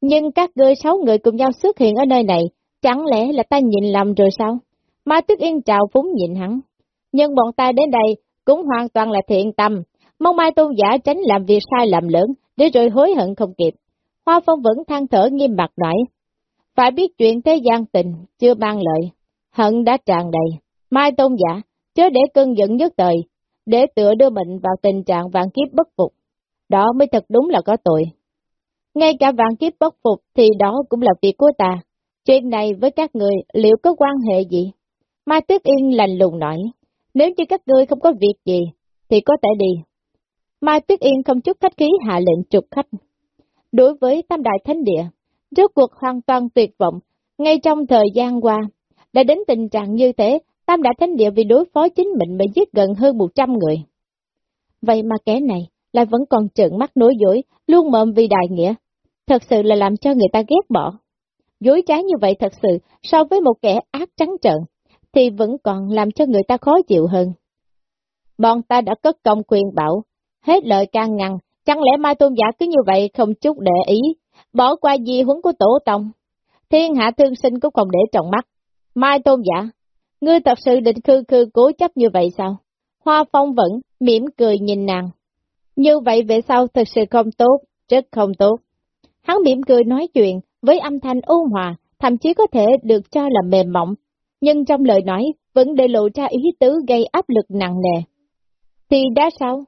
Nhưng các ngươi sáu người cùng nhau xuất hiện ở nơi này, chẳng lẽ là ta nhìn lầm rồi sao? Mai Tuyết Yên trào phúng nhìn hắn. Nhưng bọn ta đến đây cũng hoàn toàn là thiện tâm, mong Mai Tôn giả tránh làm việc sai lầm lớn, để rồi hối hận không kịp. Hoa Phong vẫn than thở nghiêm mặt nói, phải biết chuyện thế gian tình, chưa mang lợi, hận đã tràn đầy. Mai Tôn giả, chớ để cơn giận nhất thời, để tựa đưa mình vào tình trạng vạn kiếp bất phục. Đó mới thật đúng là có tội. Ngay cả vạn kiếp bất phục thì đó cũng là việc của ta. Chuyện này với các người liệu có quan hệ gì? Mai Tuyết Yên lành lùng nói, nếu như các ngươi không có việc gì, thì có thể đi. Mai Tuyết Yên không chút khách khí hạ lệnh trục khách. Đối với Tam Đại Thánh Địa, rốt cuộc hoàn toàn tuyệt vọng, ngay trong thời gian qua, đã đến tình trạng như thế, Tam Đại Thánh Địa vì đối phó chính mình mà giết gần hơn 100 người. Vậy mà kẻ này lại vẫn còn trợn mắt nối dối, luôn mồm vì đại nghĩa. Thật sự là làm cho người ta ghét bỏ. Dối trá như vậy thật sự, so với một kẻ ác trắng trợn, thì vẫn còn làm cho người ta khó chịu hơn. Bọn ta đã cất công quyền bảo, hết lời can ngăn, chẳng lẽ Mai Tôn Giả cứ như vậy không chút để ý, bỏ qua di huấn của Tổ Tông. Thiên hạ thương sinh cũng không để trọng mắt. Mai Tôn Giả, ngươi thật sự định khư khư cố chấp như vậy sao? Hoa Phong vẫn mỉm cười nhìn nàng. Như vậy về sau thật sự không tốt, rất không tốt. Hắn mỉm cười nói chuyện với âm thanh ôn hòa, thậm chí có thể được cho là mềm mỏng, nhưng trong lời nói vẫn để lộ ra ý tứ gây áp lực nặng nề. Thì đã sao?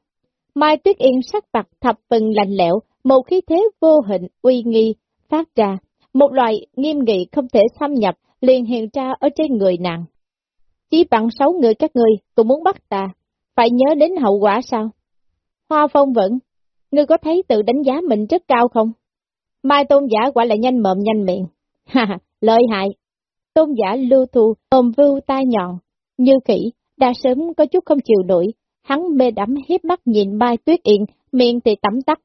Mai Tuyết Yên sắc mặt thập phần lạnh lẽo, một khí thế vô hình, uy nghi, phát ra, một loại nghiêm nghị không thể xâm nhập liền hiện ra ở trên người nàng. Chỉ bằng sáu người các ngươi cũng muốn bắt ta, phải nhớ đến hậu quả sao? Hoa phong Vận, ngươi có thấy tự đánh giá mình rất cao không? Mai tôn giả quả là nhanh mộm nhanh miệng. Ha lợi hại. Tôn giả lưu thu, ôm vưu tai nhọn, như khỉ, đã sớm có chút không chịu nổi, hắn mê đắm hiếp mắt nhìn Mai Tuyết Yên, miệng thì tắm tắt.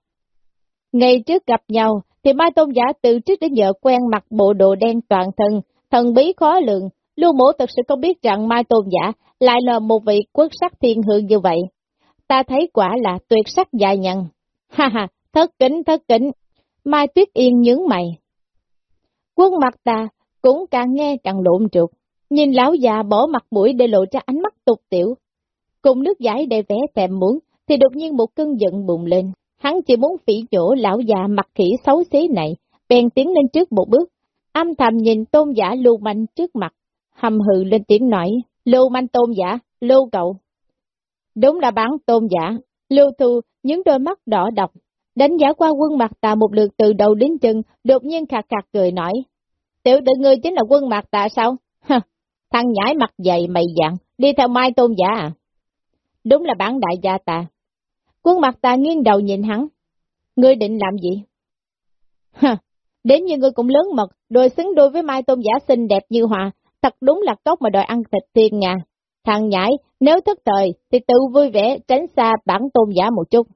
Ngày trước gặp nhau, thì Mai Tôn giả từ trước đến giờ quen mặc bộ đồ đen toàn thân, thần bí khó lường, lưu mổ thật sự không biết rằng Mai Tôn giả lại là một vị quốc sắc thiên hương như vậy. Ta thấy quả là tuyệt sắc dài nhằn. Ha ha, thất kính thất kính. Mai Tuyết Yên nhướng mày. Quân mặt ta cũng càng nghe càng lộn trượt, nhìn lão già bỏ mặt mũi để lộ ra ánh mắt tục tiểu. Cùng nước giải để vẽ tèm muốn, thì đột nhiên một cơn giận bùng lên. Hắn chỉ muốn phỉ nhổ lão già mặt khỉ xấu xí này, bèn tiến lên trước một bước, âm thầm nhìn tôn giả lưu manh trước mặt, hầm hừ lên tiếng nói, lưu manh tôn giả, lưu cậu. Đúng là bán tôn giả, lưu thu, những đôi mắt đỏ độc, đánh giá qua quân mặt tà một lượt từ đầu đến chân, đột nhiên khạc khạc cười nói, tiểu tử ngươi chính là quân mặt tà sao? Hừ, thằng nhãi mặt dày mày dặn, đi theo mai tôn giả à? Đúng là bản đại gia ta. Quân mặt ta nghiêng đầu nhìn hắn. Ngươi định làm gì? Hừ, đến như ngươi cũng lớn mật, đôi xứng đôi với mai tôn giả xinh đẹp như hòa, thật đúng là cốc mà đòi ăn thịt thiên ngà. Thằng nhãi, nếu thất thời, thì tự vui vẻ tránh xa bản tôn giả một chút.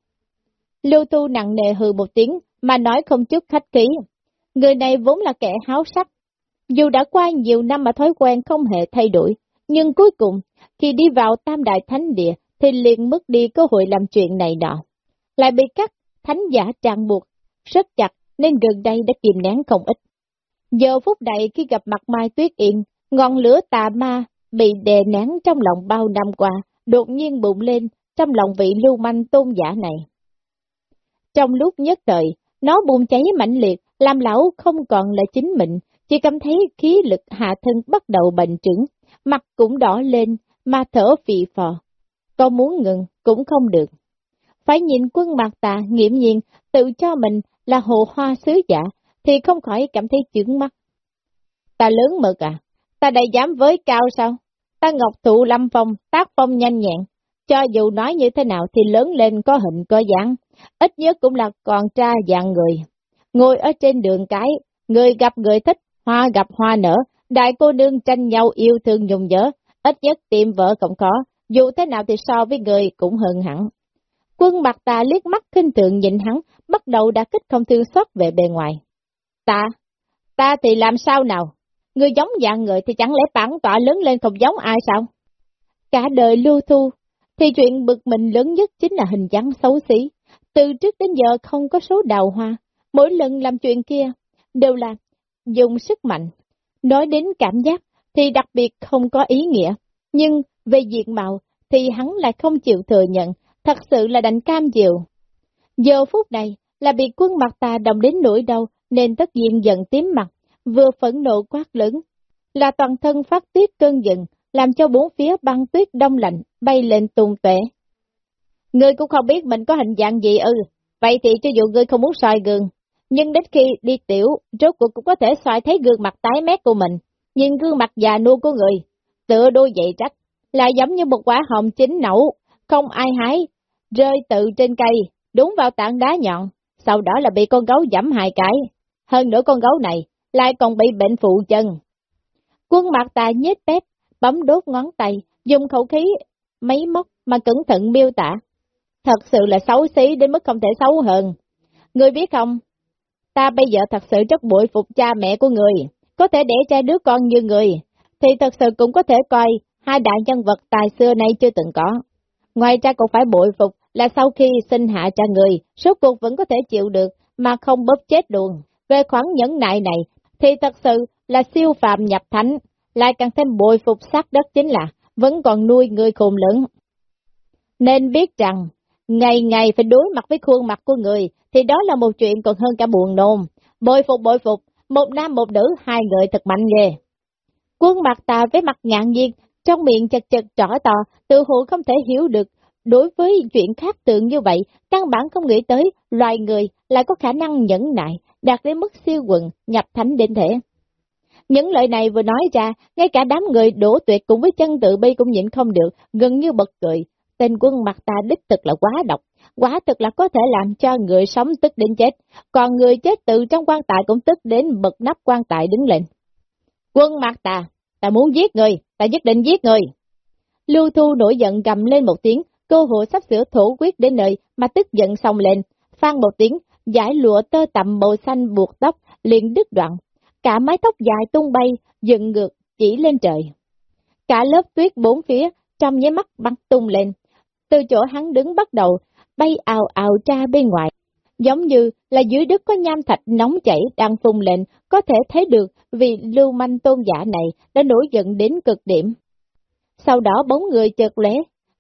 Lưu Tu nặng nề hừ một tiếng, mà nói không chút khách khí. Người này vốn là kẻ háo sắc. Dù đã qua nhiều năm mà thói quen không hề thay đổi, nhưng cuối cùng, khi đi vào Tam Đại Thánh Địa, thì liền mất đi cơ hội làm chuyện này nọ. Lại bị các thánh giả trang buộc, rất chặt nên gần đây đã kìm nén không ít. Giờ phút này khi gặp mặt Mai Tuyết Yên, ngọn lửa tà ma bị đè nén trong lòng bao năm qua, đột nhiên bụng lên trong lòng vị lưu manh tôn giả này. Trong lúc nhất thời, nó bùng cháy mạnh liệt, làm lão không còn là chính mình, chỉ cảm thấy khí lực hạ thân bắt đầu bệnh trứng, mặt cũng đỏ lên, mà thở phì phò. Có muốn ngừng cũng không được. Phải nhìn quân mặt tà nghiệm nhiên tự cho mình là hồ hoa sứ giả thì không khỏi cảm thấy chướng mắt. Ta lớn mực à? Ta đầy dám với cao sao? Ta ngọc thụ lâm phong, tác phong nhanh nhẹn. Cho dù nói như thế nào thì lớn lên có hình có dáng, ít nhất cũng là còn tra dạng người. Ngồi ở trên đường cái, người gặp người thích, hoa gặp hoa nở, đại cô nương tranh nhau yêu thương nhung nhớ, ít nhất tìm vợ cũng có, dù thế nào thì so với người cũng hơn hẳn. Quân mặt ta liếc mắt kinh thường nhìn hắn, bắt đầu đã kích không thương xót về bề ngoài. Ta, ta thì làm sao nào? Người giống dạng người thì chẳng lẽ bản tọa lớn lên không giống ai sao? Cả đời lưu thu, thì chuyện bực mình lớn nhất chính là hình dáng xấu xí. Từ trước đến giờ không có số đào hoa, mỗi lần làm chuyện kia đều là dùng sức mạnh. Nói đến cảm giác thì đặc biệt không có ý nghĩa, nhưng về diện mạo thì hắn lại không chịu thừa nhận, thật sự là đành cam chịu. Giờ phút này là bị quân mặt ta đồng đến nỗi đau nên tất nhiên giận tím mặt, vừa phẫn nộ quát lớn, là toàn thân phát tiết cơn giận, làm cho bốn phía băng tuyết đông lạnh, bay lên tung tóe. Ngươi cũng không biết mình có hình dạng gì ư, vậy thì cho dù ngươi không muốn soi gương, nhưng đến khi đi tiểu, rốt cuộc cũng có thể soi thấy gương mặt tái mét của mình, nhìn gương mặt già nua của người, tựa đôi dậy trách, là giống như một quả hồng chín nẩu, không ai hái, rơi tự trên cây, đúng vào tảng đá nhọn, sau đó là bị con gấu giẫm hai cái. Hơn nữa con gấu này, lại còn bị bệnh phụ chân. Quân mặt ta nhếch bếp, bấm đốt ngón tay, dùng khẩu khí, máy móc mà cẩn thận miêu tả. Thật sự là xấu xí đến mức không thể xấu hơn. Người biết không, ta bây giờ thật sự rất bội phục cha mẹ của người, có thể để cha đứa con như người, thì thật sự cũng có thể coi hai đại nhân vật tài xưa nay chưa từng có. Ngoài ra còn phải bội phục là sau khi sinh hạ cha người, số cuộc vẫn có thể chịu được mà không bóp chết luôn. Về khoản nhẫn nại này thì thật sự là siêu phạm nhập thánh, lại càng thêm bồi phục sát đất chính là vẫn còn nuôi người khùng lửng. Nên biết rằng, ngày ngày phải đối mặt với khuôn mặt của người, thì đó là một chuyện còn hơn cả buồn nôn. bồi phục bồi phục, một nam một nữ, hai người thật mạnh ghê. Quân mặt tà với mặt ngạn nhiên, trong miệng chật chật trỏ tò, tự hồ không thể hiểu được. Đối với chuyện khác tượng như vậy, căn bản không nghĩ tới loài người lại có khả năng nhẫn nại, đạt đến mức siêu quần, nhập thánh đến thể. Những lời này vừa nói ra, ngay cả đám người đổ tuyệt cùng với chân tự bi cũng nhịn không được, gần như bật cười. Tên quân mặt ta đích thực là quá độc, quá thực là có thể làm cho người sống tức đến chết, còn người chết tự trong quan tài cũng tức đến bật nắp quan tài đứng lên. Quân mặt ta, ta muốn giết người, ta nhất định giết người. Lưu Thu nổi giận gầm lên một tiếng, cơ hội sắp sửa thổ quyết đến nơi mà tức giận xong lên, phan một tiếng, giải lụa tơ tầm màu xanh buộc tóc, liền đứt đoạn, cả mái tóc dài tung bay, dựng ngược, chỉ lên trời. Cả lớp tuyết bốn phía, trong nháy mắt bắn tung lên. Từ chỗ hắn đứng bắt đầu, bay ào ào ra bên ngoài. Giống như là dưới đất có nham thạch nóng chảy đang phun lên, có thể thấy được vì lưu manh tôn giả này đã nổi giận đến cực điểm. Sau đó bóng người chợt lóe,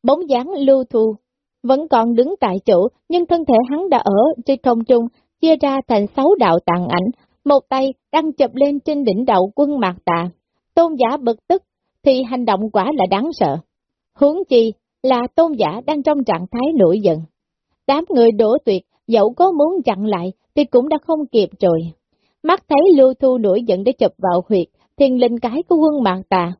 bóng dáng lưu thu, vẫn còn đứng tại chỗ, nhưng thân thể hắn đã ở trên không trung, chia ra thành sáu đạo tàn ảnh, một tay đang chụp lên trên đỉnh đầu quân mạc tà. Tôn giả bực tức, thì hành động quả là đáng sợ. huống chi là tôn giả đang trong trạng thái nổi giận. Đám người đổ tuyệt, dẫu có muốn chặn lại, thì cũng đã không kịp rồi. Mắt thấy lưu thu nổi giận để chụp vào huyệt, thiên linh cái của quân mạc tà.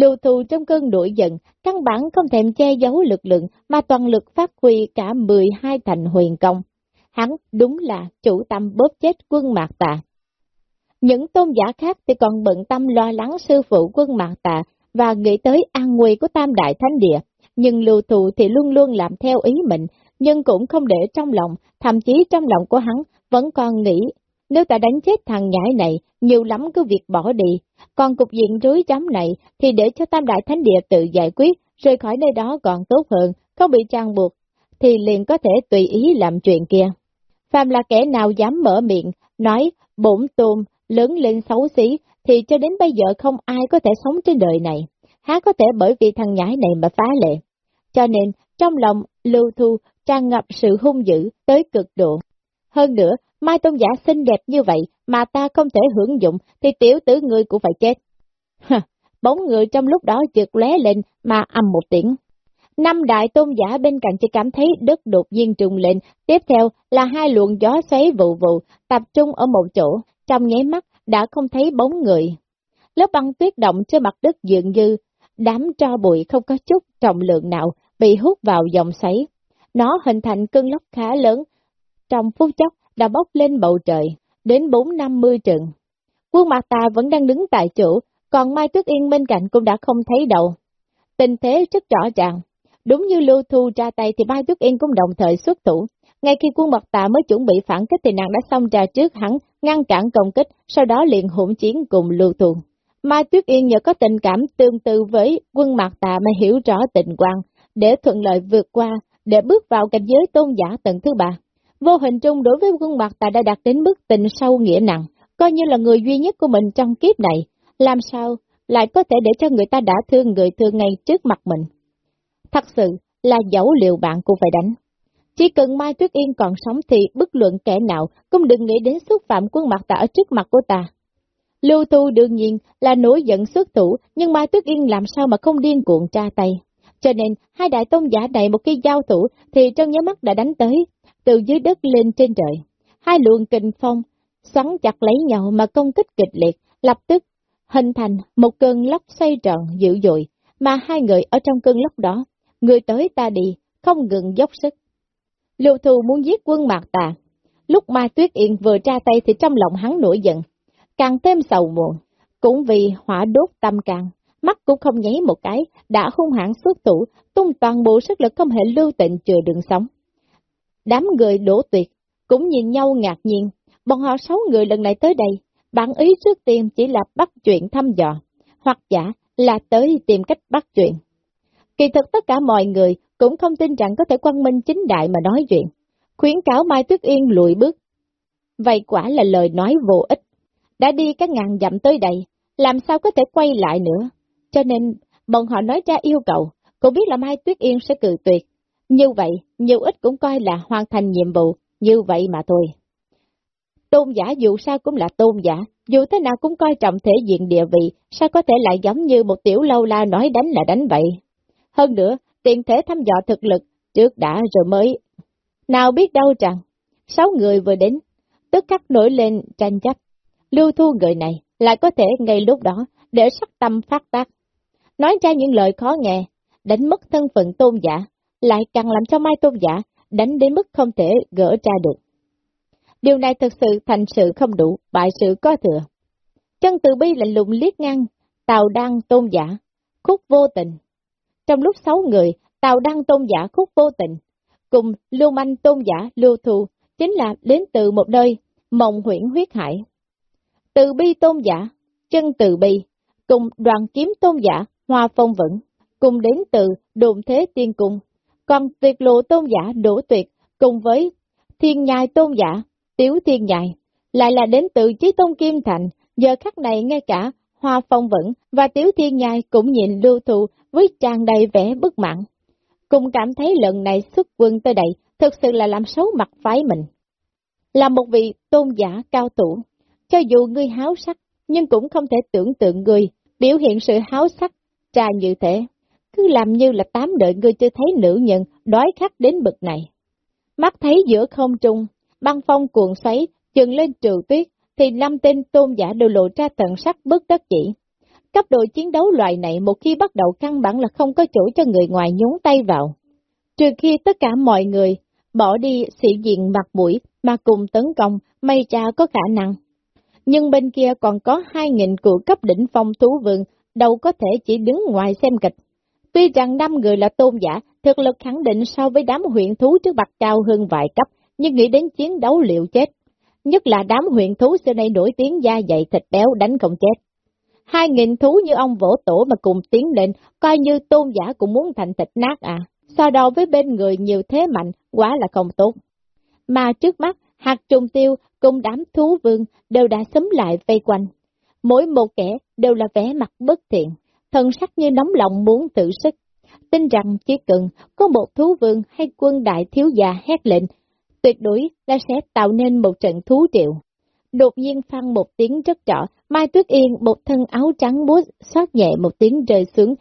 Lưu thu trong cơn nổi giận, căn bản không thèm che giấu lực lượng, mà toàn lực phát huy cả 12 thành huyền công. Hắn đúng là chủ tâm bóp chết quân mạc tà. Những tôn giả khác thì còn bận tâm lo lắng sư phụ quân mạc tà và nghĩ tới an nguy của tam đại thánh địa. Nhưng lưu thù thì luôn luôn làm theo ý mình, nhưng cũng không để trong lòng, thậm chí trong lòng của hắn vẫn còn nghĩ, nếu ta đánh chết thằng nhãi này, nhiều lắm cứ việc bỏ đi, còn cục diện rối chấm này thì để cho tam đại thánh địa tự giải quyết, rời khỏi nơi đó còn tốt hơn, không bị trang buộc, thì liền có thể tùy ý làm chuyện kia. Phàm là kẻ nào dám mở miệng, nói bổn tôm lớn lên xấu xí, thì cho đến bây giờ không ai có thể sống trên đời này. Há có thể bởi vì thằng nhãi này mà phá lệ. Cho nên, trong lòng lưu thu tràn ngập sự hung dữ tới cực độ. Hơn nữa, Mai Tôn giả xinh đẹp như vậy mà ta không thể hưởng dụng thì tiểu tử người cũng phải chết. Bóng người trong lúc đó trượt lé lên mà âm một tiếng. Năm đại tôn giả bên cạnh chỉ cảm thấy đất đột nhiên trùng lên, tiếp theo là hai luồng gió xoáy vụ vụ, tập trung ở một chỗ, trong nháy mắt đã không thấy bóng người. Lớp băng tuyết động trên mặt đất dường như, đám tro bụi không có chút trọng lượng nào bị hút vào dòng xoáy. Nó hình thành cơn lốc khá lớn, trong phút chốc đã bốc lên bầu trời, đến bốn năm mươi trượng. Quân mặt ta vẫn đang đứng tại chỗ, còn Mai Tuyết Yên bên cạnh cũng đã không thấy đâu. Tình thế rất rõ ràng, Đúng như Lưu Thu ra tay thì Mai Tuyết Yên cũng đồng thời xuất thủ. Ngay khi quân mặt tạ mới chuẩn bị phản kích thì nàng đã xông ra trước hắn, ngăn cản công kích, sau đó liền hỗn chiến cùng Lưu Thu. Mai Tuyết Yên nhờ có tình cảm tương tự với quân mặt tạ mà hiểu rõ tình quan, để thuận lợi vượt qua, để bước vào cảnh giới tôn giả tầng thứ ba. Vô hình trung đối với quân mặt ta đã đạt đến mức tình sâu nghĩa nặng, coi như là người duy nhất của mình trong kiếp này, làm sao lại có thể để cho người ta đã thương người thương ngay trước mặt mình. Thật sự là dẫu liệu bạn cũng phải đánh. Chỉ cần Mai Tuyết Yên còn sống thì bất luận kẻ nào cũng đừng nghĩ đến xúc phạm quân mặt tạ ở trước mặt của ta. Lưu Thu đương nhiên là nổi giận xuất thủ, nhưng Mai Tuyết Yên làm sao mà không điên cuộn tra tay. Cho nên, hai đại tôn giả này một khi giao thủ thì trong nhớ mắt đã đánh tới, từ dưới đất lên trên trời. Hai luồng kinh phong, xoắn chặt lấy nhau mà công kích kịch liệt, lập tức hình thành một cơn lốc xoay tròn dữ dội, mà hai người ở trong cơn lốc đó, người tới ta đi, không ngừng dốc sức. Lưu Thù muốn giết quân Mạc Tà. Lúc Mai Tuyết Yên vừa ra tay thì trong lòng hắn nổi giận, càng thêm sầu muộn. Cũng vì hỏa đốt tâm càng, mắt cũng không nháy một cái, đã hung hãn xuất thủ, tung toàn bộ sức lực không hề lưu tịnh chừa đường sống. Đám người đổ tuyệt, cũng nhìn nhau ngạc nhiên, bọn họ sáu người lần này tới đây, bản ý trước tiên chỉ là bắt chuyện thăm dò, hoặc giả là tới tìm cách bắt chuyện. Kỳ thực tất cả mọi người cũng không tin rằng có thể quan minh chính đại mà nói chuyện, khuyến cáo Mai Tuyết Yên lùi bước. Vậy quả là lời nói vô ích, đã đi các ngàn dặm tới đây, làm sao có thể quay lại nữa, cho nên bọn họ nói ra yêu cầu, cũng biết là Mai Tuyết Yên sẽ cự tuyệt. Như vậy, nhiều ít cũng coi là hoàn thành nhiệm vụ, như vậy mà thôi. Tôn giả dù sao cũng là tôn giả, dù thế nào cũng coi trọng thể diện địa vị, sao có thể lại giống như một tiểu lâu la nói đánh là đánh vậy. Hơn nữa, tiền thể thăm dò thực lực, trước đã rồi mới. Nào biết đâu rằng, sáu người vừa đến, tức khắc nổi lên tranh chấp. Lưu thu người này lại có thể ngay lúc đó để sắc tâm phát tác. Nói ra những lời khó nghe, đánh mất thân phận tôn giả, lại càng làm cho Mai tôn giả đánh đến mức không thể gỡ ra được. Điều này thực sự thành sự không đủ, bại sự có thừa. Chân từ bi lạnh lùng liếc ngang, Tào Đăng tôn giả, khúc vô tình. Trong lúc sáu người, Tào Đăng tôn giả khúc vô tình, cùng Lưu Manh tôn giả Lưu Thù, chính là đến từ một nơi, mộng huyễn huyết hải. Từ bi tôn giả, chân từ bi, cùng đoàn kiếm tôn giả, hoa phong vững, cùng đến từ đồn thế tiên cung, còn tuyệt lộ tôn giả đổ tuyệt, cùng với thiên nhai tôn giả, tiếu thiên nhai, lại là đến từ chí tôn kim thành, giờ khắc này ngay cả hoa phong vẫn và tiếu thiên nhai cũng nhìn lưu thụ với tràn đầy vẻ bất mãn Cùng cảm thấy lần này xuất quân tới đây, thực sự là làm xấu mặt phái mình. Là một vị tôn giả cao thủ, cho dù ngươi háo sắc, nhưng cũng không thể tưởng tượng ngươi biểu hiện sự háo sắc trà như thế. Cứ làm như là tám đợi ngươi chưa thấy nữ nhân đói khát đến bực này. Mắt thấy giữa không trung, băng phong cuộn xoáy, chừng lên trừ tuyết, thì năm tên tôn giả đều lộ ra tận sắc bất đắc chỉ. Cấp độ chiến đấu loại này một khi bắt đầu căn bản là không có chỗ cho người ngoài nhúng tay vào. Trừ khi tất cả mọi người bỏ đi sĩ diện mặt mũi mà cùng tấn công, may cha có khả năng. Nhưng bên kia còn có 2.000 cụ cấp đỉnh phong thú vương, đâu có thể chỉ đứng ngoài xem kịch. Tuy rằng năm người là tôn giả, thực lực khẳng định so với đám huyện thú trước mặt cao hơn vài cấp, nhưng nghĩ đến chiến đấu liệu chết. Nhất là đám huyện thú xưa nay nổi tiếng da dày thịt béo đánh không chết. Hai nghìn thú như ông vỗ tổ mà cùng tiến lên, coi như tôn giả cũng muốn thành thịt nát à. So đo với bên người nhiều thế mạnh, quá là không tốt. Mà trước mắt, hạt trùng tiêu cùng đám thú vương đều đã sấm lại vây quanh. Mỗi một kẻ đều là vẻ mặt bất thiện, thần sắc như nóng lòng muốn tự sức. Tin rằng chỉ cần có một thú vương hay quân đại thiếu già hét lệnh, tuyệt đối là sẽ tạo nên một trận thú triệu. Đột nhiên phăng một tiếng rất rõ, Mai Tuyết Yên một thân áo trắng bút xót nhẹ một tiếng rơi xuống,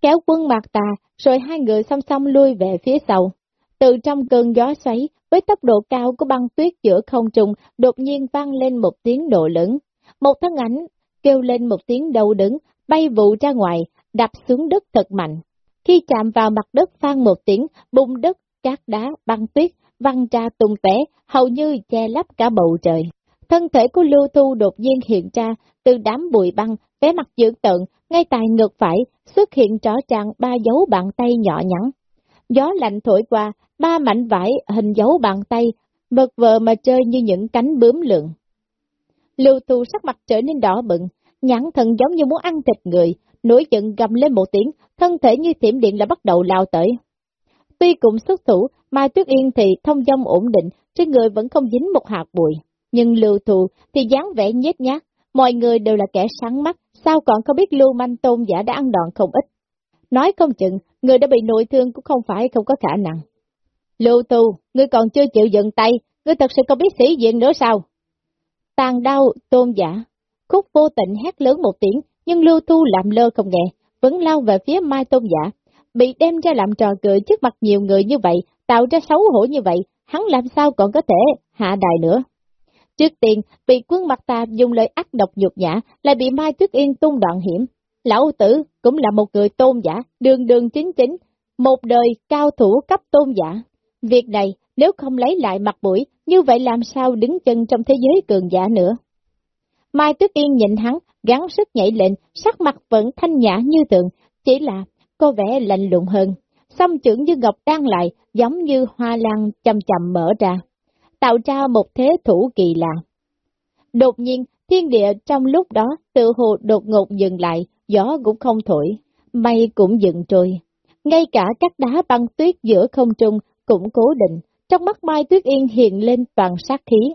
kéo quân mặt tà, rồi hai người song song lui về phía sau. Từ trong cơn gió xoáy, với tốc độ cao của băng tuyết giữa không trung, đột nhiên vang lên một tiếng độ lớn. Một thân ảnh kêu lên một tiếng đầu đứng, bay vụ ra ngoài, đập xuống đất thật mạnh. Khi chạm vào mặt đất phan một tiếng, bung đất, cát đá, băng tuyết, văng ra tung té, hầu như che lấp cả bầu trời. Thân thể của Lưu Thu đột nhiên hiện ra từ đám bụi băng, vẻ mặt dữ tợn, ngay tại ngực phải, xuất hiện rõ ràng ba dấu bàn tay nhỏ nhắn. Gió lạnh thổi qua, ba mảnh vải hình dấu bàn tay, mật vờ mà chơi như những cánh bướm lượng. Lưu Thu sắc mặt trở nên đỏ bừng, nhãn thần giống như muốn ăn thịt người, nổi giận gầm lên một tiếng, thân thể như thiểm điện là bắt đầu lao tới. Tuy cũng xuất thủ, Mai Tuyết Yên thì thông dong ổn định, trên người vẫn không dính một hạt bụi. Nhưng lưu thù thì dáng vẻ nhếch nhác, mọi người đều là kẻ sáng mắt, sao còn không biết lưu manh tôn giả đã ăn đòn không ít. Nói không chừng, người đã bị nội thương cũng không phải không có khả năng. Lưu tu, ngươi còn chưa chịu dừng tay, ngươi thật sự không biết sĩ diện nữa sao? Tàn đau, tôn giả. Khúc vô tình hét lớn một tiếng, nhưng lưu thu làm lơ không nghe, vẫn lao về phía mai tôn giả. Bị đem ra làm trò cười trước mặt nhiều người như vậy, tạo ra xấu hổ như vậy, hắn làm sao còn có thể hạ đài nữa. Trước tiên, bị quân mặt ta dùng lời ác độc nhục nhã, lại bị Mai Tuyết Yên tung đoạn hiểm. Lão tử cũng là một người tôn giả, đường đường chính chính, một đời cao thủ cấp tôn giả. Việc này, nếu không lấy lại mặt mũi, như vậy làm sao đứng chân trong thế giới cường giả nữa. Mai Tuyết Yên nhìn hắn, gắng sức nhảy lên, sắc mặt vẫn thanh nhã như tượng, chỉ là cô vẻ lạnh lùng hơn. Song trưởng như ngọc đang lại, giống như hoa lan chậm chậm mở ra, tạo ra một thế thủ kỳ lạ. Đột nhiên, thiên địa trong lúc đó tự hồ đột ngột dừng lại, gió cũng không thổi, mây cũng dừng trôi. Ngay cả các đá băng tuyết giữa không trung cũng cố định, trong mắt Mai Tuyết Yên hiện lên toàn sát khí.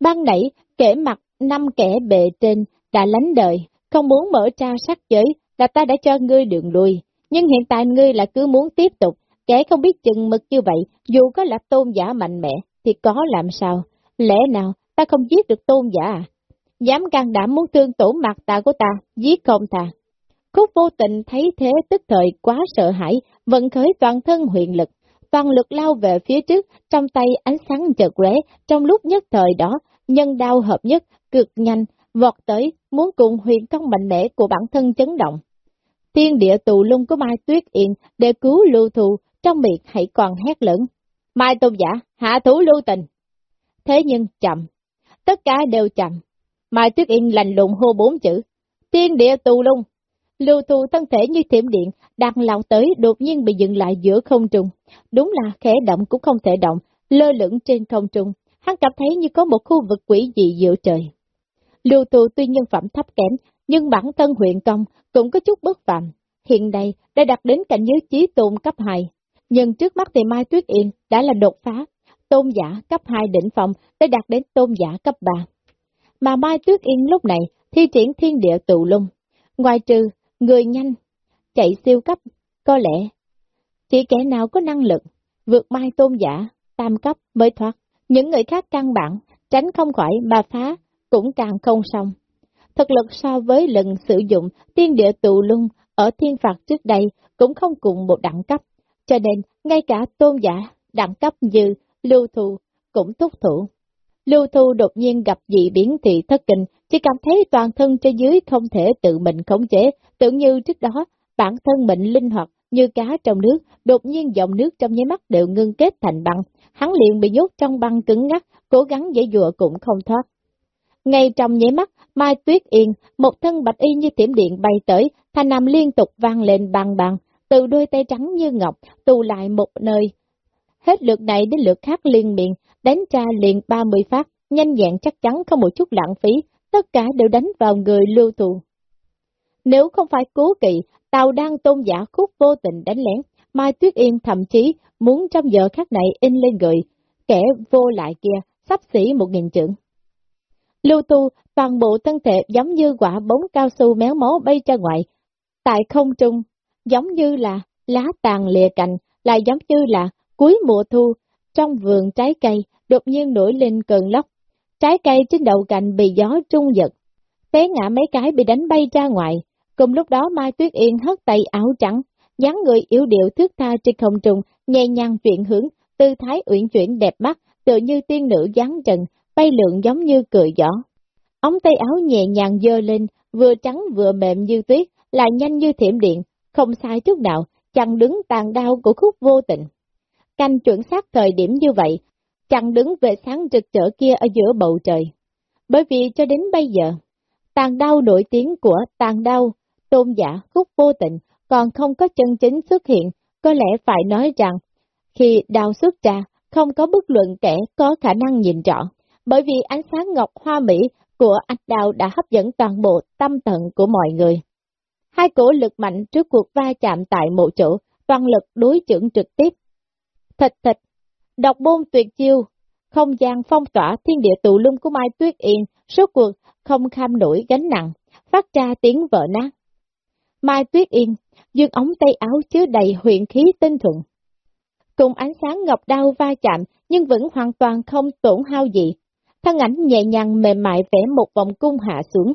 Ban nãy, kể mặt năm kẻ bệ trên đã lánh đời, không muốn mở ra sắc giới, là ta đã cho ngươi đường lui, nhưng hiện tại ngươi là cứ muốn tiếp tục, kẻ không biết chừng mực như vậy, dù có là tôn giả mạnh mẽ, thì có làm sao? Lẽ nào ta không giết được tôn giả à? Dám can đảm muốn thương tổn mặt ta của ta, giết không ta? Khúc vô tình thấy thế tức thời quá sợ hãi, vận khởi toàn thân huyện lực, toàn lực lao về phía trước, trong tay ánh sáng chợt rẽ, trong lúc nhất thời đó, nhân đao hợp nhất, cực nhanh, vọt tới, muốn cùng huyền công mạnh mẽ của bản thân chấn động. Thiên địa tù lung của Mai Tuyết Yên để cứu lưu thù, trong miệng hãy còn hét lớn. Mai tôn giả, hạ thủ lưu tình. Thế nhưng chậm, tất cả đều chậm. Mai Tuyết Yên lành lùng hô bốn chữ. Thiên địa tù lung. Lưu thù thân thể như thiểm điện, đang lao tới đột nhiên bị dừng lại giữa không trung. Đúng là khẽ động cũng không thể động, lơ lửng trên không trung. Hắn cảm thấy như có một khu vực quỷ dị giữa trời. Lưu Tù tuy nhân phẩm thấp kém, nhưng bản thân huyện công cũng có chút bất phạm. Hiện nay đã đạt đến cảnh giới trí tôn cấp 2, nhưng trước mắt thì Mai Tuyết Yên đã là đột phá, tôn giả cấp 2 đỉnh phòng đã đạt đến tôn giả cấp 3. Mà Mai Tuyết Yên lúc này thi triển thiên địa tụ lung, ngoài trừ người nhanh, chạy siêu cấp, có lẽ chỉ kẻ nào có năng lực vượt Mai tôn giả, tam cấp mới thoát, những người khác căn bản tránh không khỏi mà phá cũng càng không xong. Thực lực so với lần sử dụng tiên địa tụ lung ở thiên phạt trước đây cũng không cùng một đẳng cấp, cho nên ngay cả tôn giả đẳng cấp như lưu thu cũng thúc thủ. Lưu thu đột nhiên gặp dị biến thì thất kinh, chỉ cảm thấy toàn thân trên dưới không thể tự mình khống chế, tưởng như trước đó bản thân mình linh hoạt như cá trong nước, đột nhiên dòng nước trong nháy mắt đều ngưng kết thành băng, hắn liền bị nhốt trong băng cứng ngắc, cố gắng dễ dụa cũng không thoát. Ngay trong nháy mắt, Mai Tuyết Yên, một thân bạch y như thiểm điện bay tới, thanh nam liên tục vang lên bằng bằng, từ đôi tay trắng như ngọc, tụ lại một nơi. Hết lượt này đến lượt khác liên miệng, đánh ra liền 30 phát, nhanh nhẹn chắc chắn không một chút lãng phí, tất cả đều đánh vào người lưu thù. Nếu không phải cố kỵ, Tàu đang tôn giả khúc vô tình đánh lén, Mai Tuyết Yên thậm chí muốn trong giờ khác này in lên gửi, kẻ vô lại kia, sắp xỉ một nghìn trưởng. Lưu tu, toàn bộ thân thể giống như quả bóng cao su méo mó bay ra ngoài, tại không trung, giống như là lá tàn lìa cành, lại giống như là cuối mùa thu, trong vườn trái cây, đột nhiên nổi lên cơn lốc. Trái cây trên đầu cành bị gió trung giật, té ngã mấy cái bị đánh bay ra ngoài. Cùng lúc đó Mai Tuyết Yên hất tay áo trắng, dáng người yếu điệu thước tha trên không trung, nhẹ nhàng chuyển hướng, tư thái uyển chuyển đẹp mắt, tựa như tiên nữ dáng trần, bay lượn giống như cười gió. Ống tay áo nhẹ nhàng dơ lên, vừa trắng vừa mềm như tuyết, lại nhanh như thiểm điện, không sai chút nào, chặn đứng tàn đau của khúc vô tình. Canh chuẩn xác thời điểm như vậy, chặn đứng về sáng rực rỡ kia ở giữa bầu trời. Bởi vì cho đến bây giờ, tàn đau nổi tiếng của tàn đau, tôn giả khúc vô tình còn không có chân chính xuất hiện, có lẽ phải nói rằng, khi đau xuất ra, không có bất luận kẻ có khả năng nhìn rõ, bởi vì ánh sáng ngọc hoa mỹ của anh đào đã hấp dẫn toàn bộ tâm tận của mọi người. Hai cổ lực mạnh trước cuộc va chạm tại một chỗ, toàn lực đối chưởng trực tiếp. Thịt thịt, độc bôn tuyệt chiêu, không gian phong tỏa thiên địa tụ lung của Mai Tuyết Yên, số cuộc không kham nổi gánh nặng, phát ra tiếng vỡ nát. Mai Tuyết Yên, dương ống tay áo chứa đầy huyện khí tinh thuận. Cùng ánh sáng ngọc đau va chạm, nhưng vẫn hoàn toàn không tổn hao gì. Thân ảnh nhẹ nhàng mềm mại vẽ một vòng cung hạ xuống.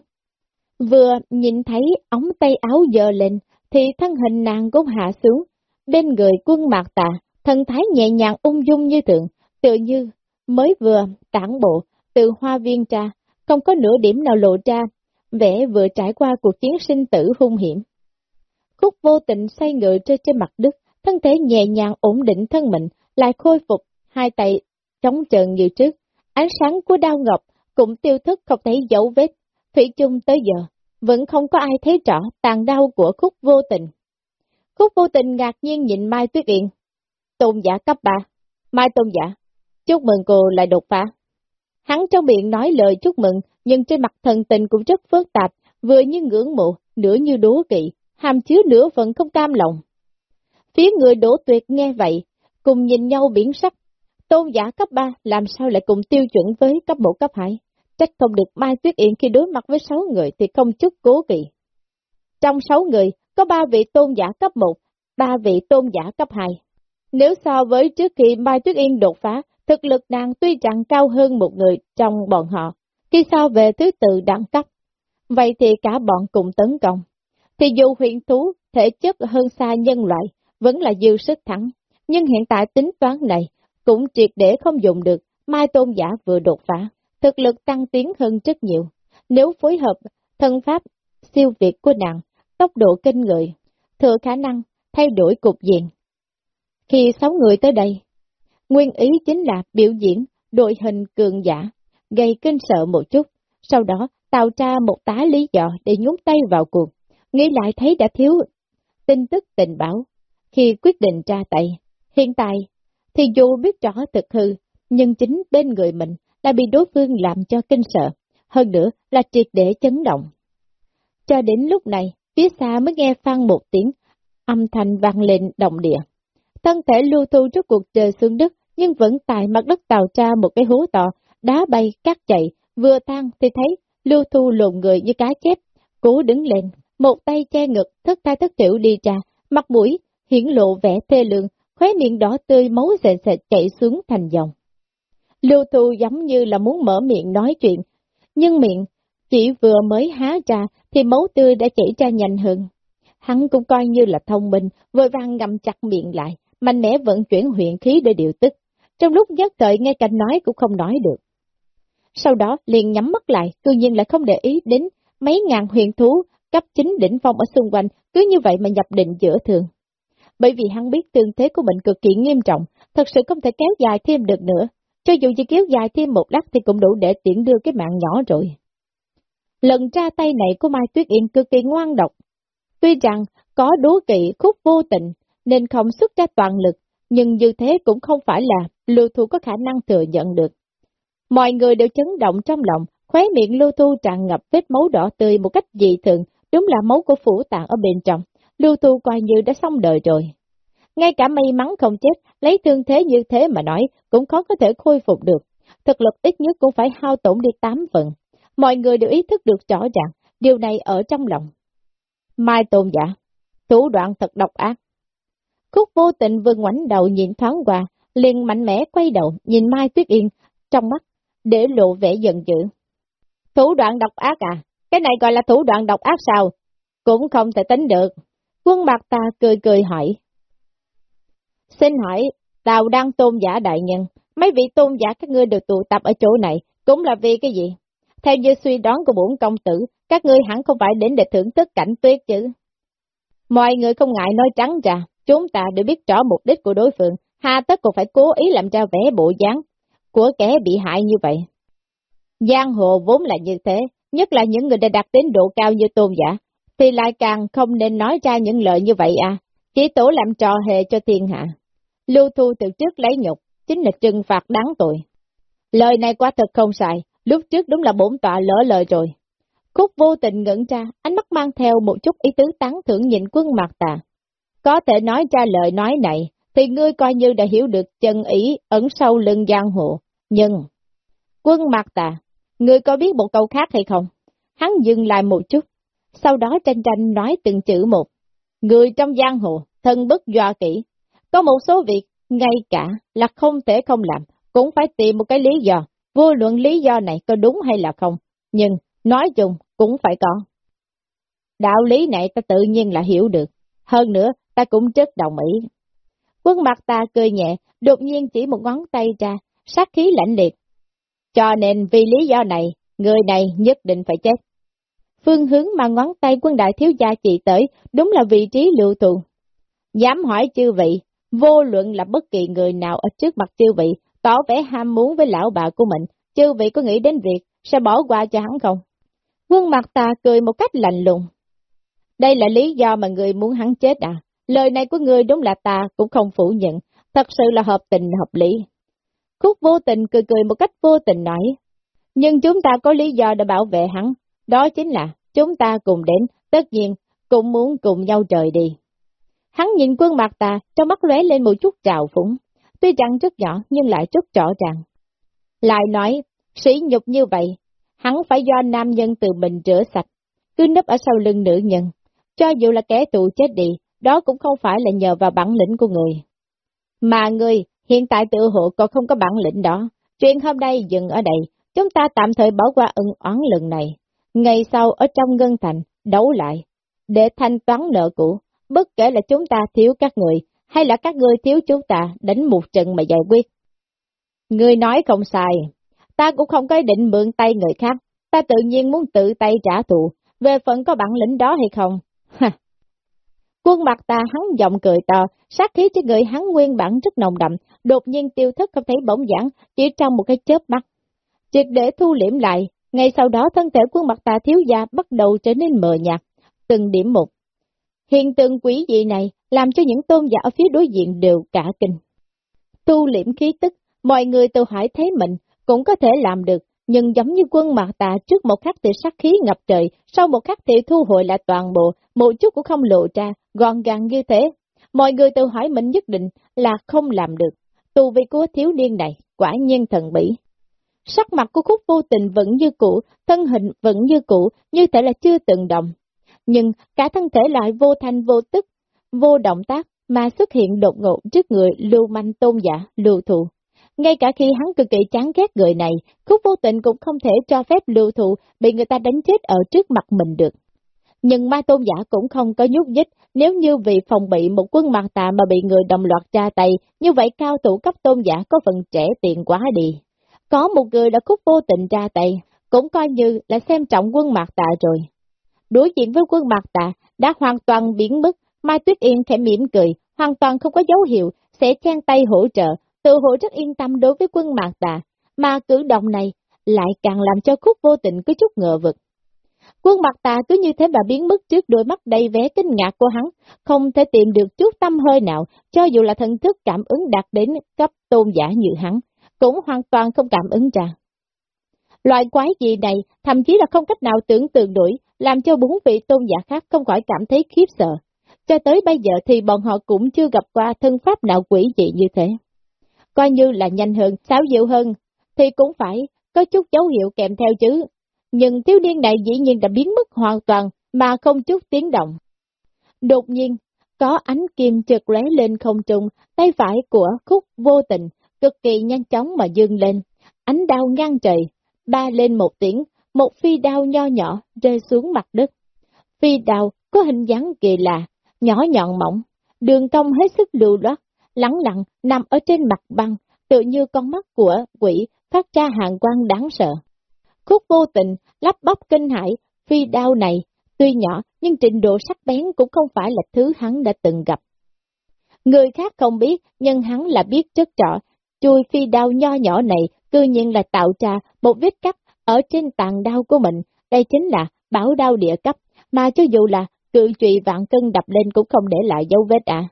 Vừa nhìn thấy ống tay áo dơ lên, thì thân hình nàng cũng hạ xuống. Bên người quân mạc tà, thân thái nhẹ nhàng ung dung như tượng, tự như mới vừa tản bộ từ hoa viên ra, không có nửa điểm nào lộ ra, vẻ vừa trải qua cuộc chiến sinh tử hung hiểm. Khúc vô tình xoay ngựa trên trên mặt đất, thân thể nhẹ nhàng ổn định thân mình, lại khôi phục, hai tay chống trần như trước. Ánh sáng của đao ngọc cũng tiêu thức không thấy dấu vết. Thủy chung tới giờ, vẫn không có ai thấy rõ tàn đau của khúc vô tình. Khúc vô tình ngạc nhiên nhìn Mai Tuyết Yên. Tôn giả cấp 3. Mai tôn giả, chúc mừng cô lại đột phá. Hắn trong miệng nói lời chúc mừng, nhưng trên mặt thần tình cũng rất phức tạp, vừa như ngưỡng mộ, nửa như đố kỵ, hàm chứa nửa phần không cam lòng. Phía người đổ tuyệt nghe vậy, cùng nhìn nhau biển sắc. Tôn giả cấp 3 làm sao lại cùng tiêu chuẩn với cấp 1 cấp 2? Trách không được Mai Tuyết Yên khi đối mặt với 6 người thì không chút cố kỵ. Trong 6 người, có 3 vị tôn giả cấp 1, 3 vị tôn giả cấp 2. Nếu so với trước khi Mai Tuyết Yên đột phá, thực lực nàng tuy chẳng cao hơn một người trong bọn họ, khi so về thứ tự đẳng cấp. Vậy thì cả bọn cùng tấn công. Thì dù huyện thú thể chất hơn xa nhân loại, vẫn là dư sức thắng. Nhưng hiện tại tính toán này cũng triệt để không dùng được, Mai Tôn Giả vừa đột phá, thực lực tăng tiến hơn rất nhiều. Nếu phối hợp thân pháp siêu việt của nàng, tốc độ kinh người, thừa khả năng thay đổi cục diện. Khi sáu người tới đây, nguyên ý chính là biểu diễn đội hình cường giả, gây kinh sợ một chút, sau đó tạo ra một tá lý do để nhúng tay vào cuộc. Nghĩ lại thấy đã thiếu tin tức tình báo, khi quyết định ra tay. Hiện tại, thì dù biết rõ thực hư, nhưng chính bên người mình đã bị đối phương làm cho kinh sợ, hơn nữa là triệt để chấn động. Cho đến lúc này, phía xa mới nghe phan một tiếng, âm thanh vang lên động địa. Thân thể lưu thu trước cuộc trời xuống đất, nhưng vẫn tại mặt đất tàu tra một cái hố to, đá bay, cát chạy, vừa tan thì thấy lưu thu lộn người như cá chép, cố đứng lên, một tay che ngực, thất tay thất tiểu đi ra, mặt mũi hiển lộ vẻ thê lương, khóe miệng đỏ tươi máu sệt sệt chảy xuống thành dòng. Lưu Thu giống như là muốn mở miệng nói chuyện, nhưng miệng chỉ vừa mới há ra thì máu tươi đã chảy ra nhanh hơn. Hắn cũng coi như là thông minh, vội vàng ngậm chặt miệng lại, mạnh mẽ vận chuyển huyện khí để điều tức. Trong lúc nhất thời ngay cả nói cũng không nói được. Sau đó liền nhắm mắt lại, tự nhiên lại không để ý đến mấy ngàn huyền thú cấp chính đỉnh phong ở xung quanh, cứ như vậy mà nhập định giữa thường bởi vì hắn biết tương thế của mình cực kỳ nghiêm trọng, thật sự không thể kéo dài thêm được nữa. Cho dù chỉ kéo dài thêm một lát thì cũng đủ để tiễn đưa cái mạng nhỏ rồi. Lần ra tay này của Mai Tuyết Yên cực kỳ ngoan độc. Tuy rằng có đố kỵ khúc vô tình nên không xuất ra toàn lực, nhưng như thế cũng không phải là lưu thu có khả năng thừa nhận được. Mọi người đều chấn động trong lòng, khóe miệng lưu thu tràn ngập vết máu đỏ tươi một cách dị thường, đúng là máu của phủ tạng ở bên trong. Lưu Tu coi như đã xong đời rồi. Ngay cả may mắn không chết, lấy thương thế như thế mà nói, cũng khó có thể khôi phục được. Thực lực ít nhất cũng phải hao tổn đi tám phần. Mọi người đều ý thức được rõ ràng, điều này ở trong lòng. Mai tôn giả, thủ đoạn thật độc ác. Khúc vô tình vừa ngoảnh đầu nhìn thoáng qua, liền mạnh mẽ quay đầu nhìn Mai Tuyết Yên, trong mắt, để lộ vẻ giận dữ. Thủ đoạn độc ác à? Cái này gọi là thủ đoạn độc ác sao? Cũng không thể tính được. Quân mặt ta cười cười hỏi. Xin hỏi, Tào đang tôn giả đại nhân, mấy vị tôn giả các ngươi được tụ tập ở chỗ này, cũng là vì cái gì? Theo như suy đoán của bổn công tử, các ngươi hẳn không phải đến để thưởng thức cảnh tuyết chứ. Mọi người không ngại nói trắng ra, chúng ta đều biết rõ mục đích của đối phương, hà tất còn phải cố ý làm ra vẻ bộ dáng của kẻ bị hại như vậy. Giang hồ vốn là như thế, nhất là những người đã đạt đến độ cao như tôn giả, thì lại càng không nên nói ra những lời như vậy à. Chỉ tổ làm trò hề cho thiên hạ. Lưu Thu từ trước lấy nhục, chính là trừng phạt đáng tội. Lời này quá thật không sai, lúc trước đúng là bổn tọa lỡ lời rồi. Khúc vô tình ngẩn ra, ánh mắt mang theo một chút ý tứ tán thưởng nhìn quân mặt tà. Có thể nói ra lời nói này, thì ngươi coi như đã hiểu được chân ý ẩn sâu lưng giang hồ. Nhưng, quân mặt tà, ngươi có biết một câu khác hay không? Hắn dừng lại một chút, sau đó tranh tranh nói từng chữ một. Người trong giang hồ, thân bất doa kỹ. Có một số việc, ngay cả là không thể không làm, cũng phải tìm một cái lý do. Vô luận lý do này có đúng hay là không, nhưng nói chung cũng phải có. Đạo lý này ta tự nhiên là hiểu được. Hơn nữa, ta cũng rất đồng ý. Quân mặt ta cười nhẹ, đột nhiên chỉ một ngón tay ra, sát khí lạnh liệt. Cho nên vì lý do này, người này nhất định phải chết. Phương hướng mà ngón tay quân đại thiếu gia chỉ tới, đúng là vị trí lưu thù. Dám hỏi chư vị, vô luận là bất kỳ người nào ở trước mặt chư vị, tỏ vẻ ham muốn với lão bà của mình, chư vị có nghĩ đến việc sẽ bỏ qua cho hắn không? Quân mặt ta cười một cách lạnh lùng. Đây là lý do mà người muốn hắn chết à? Lời này của người đúng là ta cũng không phủ nhận, thật sự là hợp tình hợp lý. Khúc vô tình cười cười một cách vô tình nói, nhưng chúng ta có lý do để bảo vệ hắn, đó chính là chúng ta cùng đến, tất nhiên cũng muốn cùng nhau trời đi. Hắn nhìn quân mặt ta, trong mắt lóe lên một chút trào phúng, tuy rằng rất nhỏ nhưng lại rất rõ ràng. Lại nói, sĩ nhục như vậy, hắn phải do nam nhân từ mình rửa sạch, cứ nấp ở sau lưng nữ nhân, cho dù là kẻ tù chết đi, đó cũng không phải là nhờ vào bản lĩnh của người. Mà người, hiện tại tự hộ còn không có bản lĩnh đó, chuyện hôm nay dừng ở đây, chúng ta tạm thời bỏ qua ân oán lần này, ngày sau ở trong ngân thành, đấu lại, để thanh toán nợ cũ, bất kể là chúng ta thiếu các người, hay là các người thiếu chúng ta đánh một trận mà giải quyết. Người nói không sai, ta cũng không có định mượn tay người khác, ta tự nhiên muốn tự tay trả thù, về phận có bản lĩnh đó hay không? Ha! Quân mặt ta hắn giọng cười to, sát khí trên người hắn nguyên bản rất nồng đậm, đột nhiên tiêu thức không thấy bỗng giảng, chỉ trong một cái chớp mắt. Triệt để thu liễm lại, ngay sau đó thân thể quân mặt ta thiếu gia bắt đầu trở nên mờ nhạt, từng điểm một. Hiện tượng quỷ dị này làm cho những tôn giả ở phía đối diện đều cả kinh. Tu liễm khí tức, mọi người tự hỏi thấy mình cũng có thể làm được, nhưng giống như quân mặt tà trước một khắc thì sát khí ngập trời, sau một khắc thì thu hồi lại toàn bộ, một chút cũng không lộ ra, gọn gàng như thế. Mọi người tự hỏi mình nhất định là không làm được. Tu vi của thiếu niên này, quả nhiên thần bỉ. Sắc mặt của khúc vô tình vẫn như cũ, thân hình vẫn như cũ, như thể là chưa từng động. Nhưng cả thân thể lại vô thanh vô tức, vô động tác, mà xuất hiện đột ngột trước người lưu manh tôn giả, lưu thụ. Ngay cả khi hắn cực kỳ chán ghét người này, khúc vô tình cũng không thể cho phép lưu thụ bị người ta đánh chết ở trước mặt mình được. Nhưng ma tôn giả cũng không có nhúc nhích, nếu như vì phòng bị một quân mặt tà mà bị người đồng loạt tra tay, như vậy cao thủ cấp tôn giả có phần trẻ tiền quá đi. Có một người đã khúc vô tình ra tay, cũng coi như là xem trọng quân mạc tà rồi. Đối diện với quân mạc tà, đã hoàn toàn biến mất, Mai Tuyết Yên khẽ mỉm cười, hoàn toàn không có dấu hiệu, sẽ chen tay hỗ trợ, tự hộ rất yên tâm đối với quân mạc tà, mà cử động này lại càng làm cho khúc vô tình có chút ngờ vực. Quân mặt tà cứ như thế mà biến mất trước đôi mắt đầy vẻ kinh ngạc của hắn, không thể tìm được chút tâm hơi nào, cho dù là thần thức cảm ứng đạt đến cấp tôn giả như hắn, cũng hoàn toàn không cảm ứng ra. Loại quái gì này thậm chí là không cách nào tưởng tượng đuổi, làm cho bốn vị tôn giả khác không khỏi cảm thấy khiếp sợ. Cho tới bây giờ thì bọn họ cũng chưa gặp qua thân pháp nào quỷ dị như thế. Coi như là nhanh hơn, xáo diệu hơn, thì cũng phải có chút dấu hiệu kèm theo chứ. Nhưng thiếu niên này dĩ nhiên đã biến mất hoàn toàn mà không chút tiếng động. Đột nhiên, có ánh kim chợt lóe lên không trung, tay phải của khúc vô tình, cực kỳ nhanh chóng mà dương lên. Ánh đao ngang trời, ba lên một tiếng, một phi đao nho nhỏ rơi xuống mặt đất. Phi đao có hình dáng kỳ lạ, nhỏ nhọn mỏng, đường cong hết sức lưu loát, lắng lặng nằm ở trên mặt băng, tự như con mắt của quỷ phát ra hàng quang đáng sợ. Khúc vô tình, lắp bắp kinh hãi, phi đao này, tuy nhỏ nhưng trình độ sắc bén cũng không phải là thứ hắn đã từng gặp. Người khác không biết, nhưng hắn là biết rất rõ, chui phi đao nho nhỏ này cư nhiên là tạo ra một vết cắt ở trên tàn đao của mình, đây chính là bảo đao địa cấp, mà cho dù là cự trụy vạn cân đập lên cũng không để lại dấu vết à.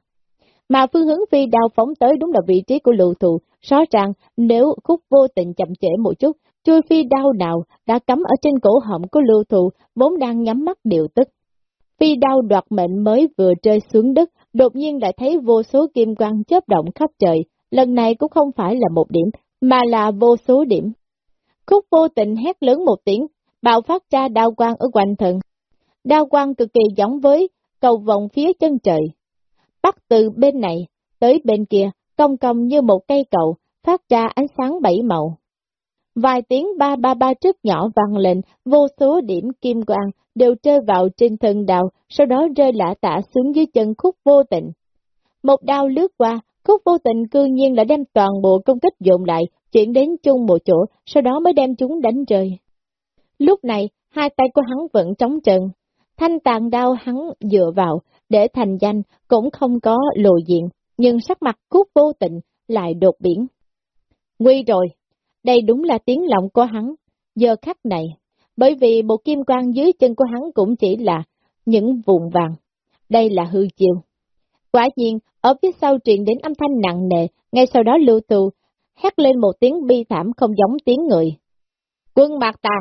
Mà phương hướng phi đao phóng tới đúng là vị trí của lưu thù, rõ ràng nếu khúc vô tình chậm trễ một chút, chui phi đao nào đã cắm ở trên cổ họng của lưu thù, vốn đang nhắm mắt điều tức. Phi đao đoạt mệnh mới vừa rơi xuống đất, đột nhiên lại thấy vô số kim quang chớp động khắp trời, lần này cũng không phải là một điểm, mà là vô số điểm. Khúc vô tình hét lớn một tiếng, bạo phát ra đao quang ở quanh thân. Đao quang cực kỳ giống với cầu vòng phía chân trời. Bắt từ bên này tới bên kia, cong cong như một cây cầu, phát ra ánh sáng bảy màu. Vài tiếng ba ba ba trước nhỏ vang lên, vô số điểm kim quang đều rơi vào trên thân đào, sau đó rơi lạ tả xuống dưới chân khúc vô tình. Một đao lướt qua, khúc vô tình cư nhiên đã đem toàn bộ công kích dồn lại, chuyển đến chung một chỗ, sau đó mới đem chúng đánh rơi. Lúc này, hai tay của hắn vẫn trống trần, thanh tàn đao hắn dựa vào, để thành danh cũng không có lộ diện, nhưng sắc mặt khúc vô tình lại đột biển. Nguy rồi, đây đúng là tiếng lòng của hắn, giờ khắc này, bởi vì bộ kim quang dưới chân của hắn cũng chỉ là những vùng vàng. Đây là hư chiều. Quả nhiên, ở phía sau truyền đến âm thanh nặng nề, ngay sau đó lưu tù, hét lên một tiếng bi thảm không giống tiếng người. Quân mạc tà!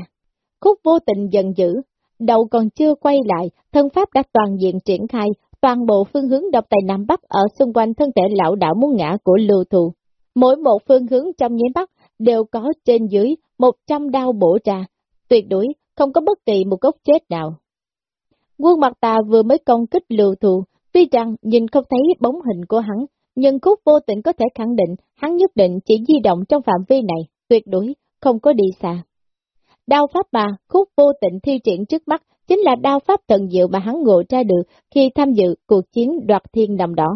Khúc vô tình dần dữ, đầu còn chưa quay lại, thân pháp đã toàn diện triển khai, toàn bộ phương hướng độc tài Nam Bắc ở xung quanh thân thể lão đảo muốn ngã của lưu thù. Mỗi một phương hướng trong nháy Bắc đều có trên dưới một trăm đao bổ ra, tuyệt đối không có bất kỳ một gốc chết nào. Quân mặt Ta vừa mới công kích lưu thù, tuy rằng nhìn không thấy bóng hình của hắn, nhưng khúc vô tình có thể khẳng định hắn nhất định chỉ di động trong phạm vi này, tuyệt đối không có đi xa. Đao pháp mà khúc vô tình thi triển trước mắt chính là đao pháp thần diệu mà hắn ngộ ra được khi tham dự cuộc chiến đoạt thiên nằm đỏ.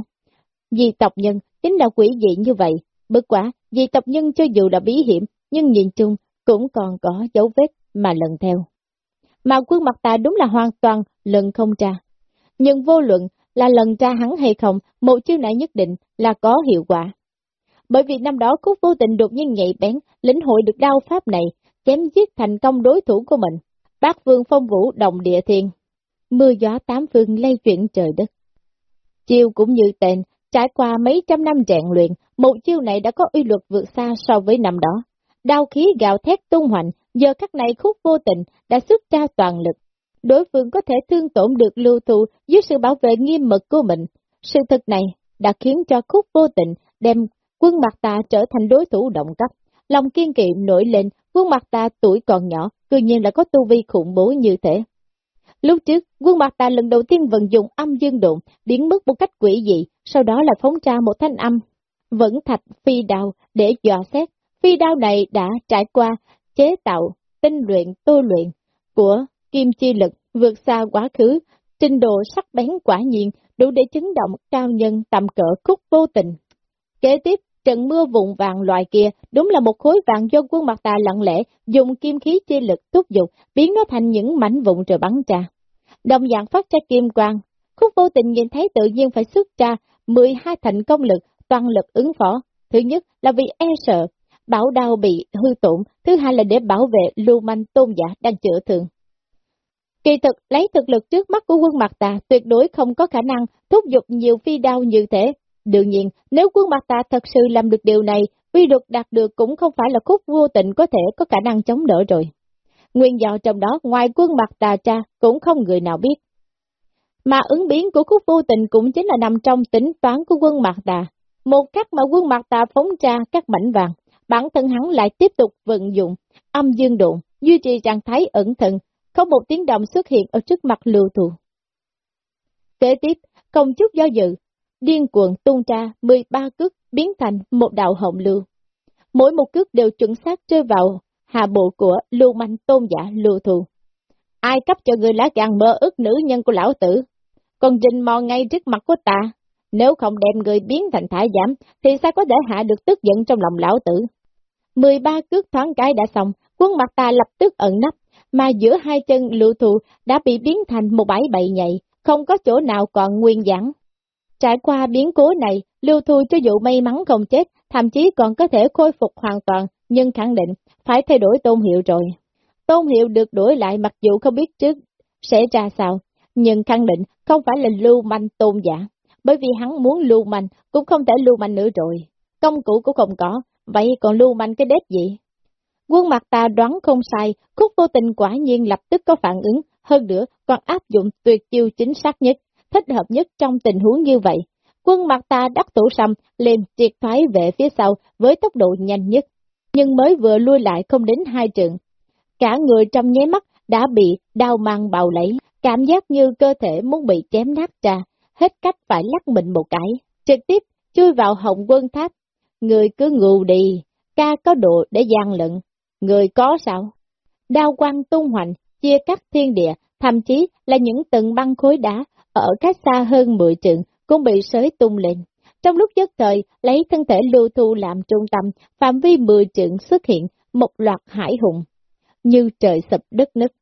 Vì tộc nhân chính là quỷ dị như vậy, bất quả, vì tộc nhân cho dù là bí hiểm, nhưng nhìn chung cũng còn có dấu vết mà lần theo. Mà quân mặt ta đúng là hoàn toàn lần không ra. Nhưng vô luận là lần tra hắn hay không, một chiêu này nhất định là có hiệu quả. Bởi vì năm đó khúc vô tình đột nhiên nhạy bén, lĩnh hội được đao pháp này, chém giết thành công đối thủ của mình. Bác vương phong vũ đồng địa thiên, mưa gió tám phương lây chuyển trời đất. Chiêu cũng như tên, trải qua mấy trăm năm rèn luyện, một chiêu này đã có uy luật vượt xa so với năm đó. Đao khí gạo thét tung hoành, giờ khắc này khúc vô tình đã xuất ra toàn lực. Đối phương có thể thương tổn được lưu thụ dưới sự bảo vệ nghiêm mật của mình. Sự thật này đã khiến cho khúc vô tình đem quân mặt ta trở thành đối thủ động cấp. Lòng kiên kỵ nổi lên, quân mặt ta tuổi còn nhỏ, cư nhiên là có tu vi khủng bố như thế. Lúc trước, quân mặt ta lần đầu tiên vận dụng âm dương độn, biến mất một cách quỷ dị, sau đó là phóng ra một thanh âm, vẫn thạch phi đao để dò xét. Phi đao này đã trải qua chế tạo, tinh luyện, tu luyện của kim chi lực vượt xa quá khứ, trình độ sắc bén quả nhiên đủ để chấn động cao nhân tầm cỡ khúc vô tình. Kế tiếp, trận mưa vùng vàng loại kia đúng là một khối vàng do quân mặt tà lặng lẽ dùng kim khí chi lực thúc dục biến nó thành những mảnh vụn rồi bắn ra. Đồng dạng phát ra kim quang, khúc vô tình nhìn thấy tự nhiên phải xuất ra 12 thành công lực, toàn lực ứng phó. Thứ nhất là vì e sợ, bảo đao bị hư tổn, thứ hai là để bảo vệ lưu manh tôn giả đang chữa thương. Kỳ thực, lấy thực lực trước mắt của quân mặt tà tuyệt đối không có khả năng thúc giục nhiều phi đao như thế. Đương nhiên, nếu quân mặt tà thật sự làm được điều này, quy luật đạt được cũng không phải là khúc vô tình có thể có khả năng chống đỡ rồi. Nguyên do trong đó ngoài quân mặt tà cha cũng không người nào biết. Mà ứng biến của khúc vô tình cũng chính là nằm trong tính toán của quân mặt tà. Một cách mà quân mặt tà phóng ra các mảnh vàng, bản thân hắn lại tiếp tục vận dụng âm dương độn, duy trì trạng thái ẩn thận, không một tiếng động xuất hiện ở trước mặt lưu thù. Kế tiếp, công chức do dự, điên cuồng tung ra 13 cước biến thành một đạo hồng lưu. Mỗi một cước đều chuẩn xác rơi vào hạ bộ của lưu manh tôn giả lưu thù. Ai cấp cho người lá gan mơ ước nữ nhân của lão tử? Còn rình mò ngay trước mặt của ta, nếu không đem người biến thành thả giảm, thì sao có thể hạ được tức giận trong lòng lão tử? 13 cước thoáng cái đã xong, quân mặt ta lập tức ẩn nấp, mà giữa hai chân lưu thù đã bị biến thành một bãi bậy nhạy, không có chỗ nào còn nguyên vãn. Trải qua biến cố này, lưu thu cho dù may mắn không chết, thậm chí còn có thể khôi phục hoàn toàn, nhưng khẳng định phải thay đổi tôn hiệu rồi. Tôn hiệu được đổi lại mặc dù không biết trước sẽ ra sao, nhưng khẳng định không phải là lưu manh tôn giả, bởi vì hắn muốn lưu manh cũng không thể lưu manh nữa rồi. Công cụ cũng không có, vậy còn lưu manh cái đét gì? Quân mặt ta đoán không sai, khúc vô tình quả nhiên lập tức có phản ứng, hơn nữa còn áp dụng tuyệt chiêu chính xác nhất, thích hợp nhất trong tình huống như vậy. Quân mặt ta đắc thủ sầm, liền triệt thoái về phía sau với tốc độ nhanh nhất, nhưng mới vừa lui lại không đến hai trường. Cả người trong nháy mắt đã bị đau mang bào lấy, cảm giác như cơ thể muốn bị chém nát ra, hết cách phải lắc mình một cái, trực tiếp chui vào hồng quân tháp. Người cứ ngủ đi, ca có độ để gian lận, người có sao? Đao quang tung hoành, chia cắt thiên địa, thậm chí là những tầng băng khối đá ở cách xa hơn 10 trượng cũng bị sới tung lên. Trong lúc giấc thời, lấy thân thể lưu thu làm trung tâm, phạm vi 10 trượng xuất hiện một loạt hải hùng, như trời sập đất nứt.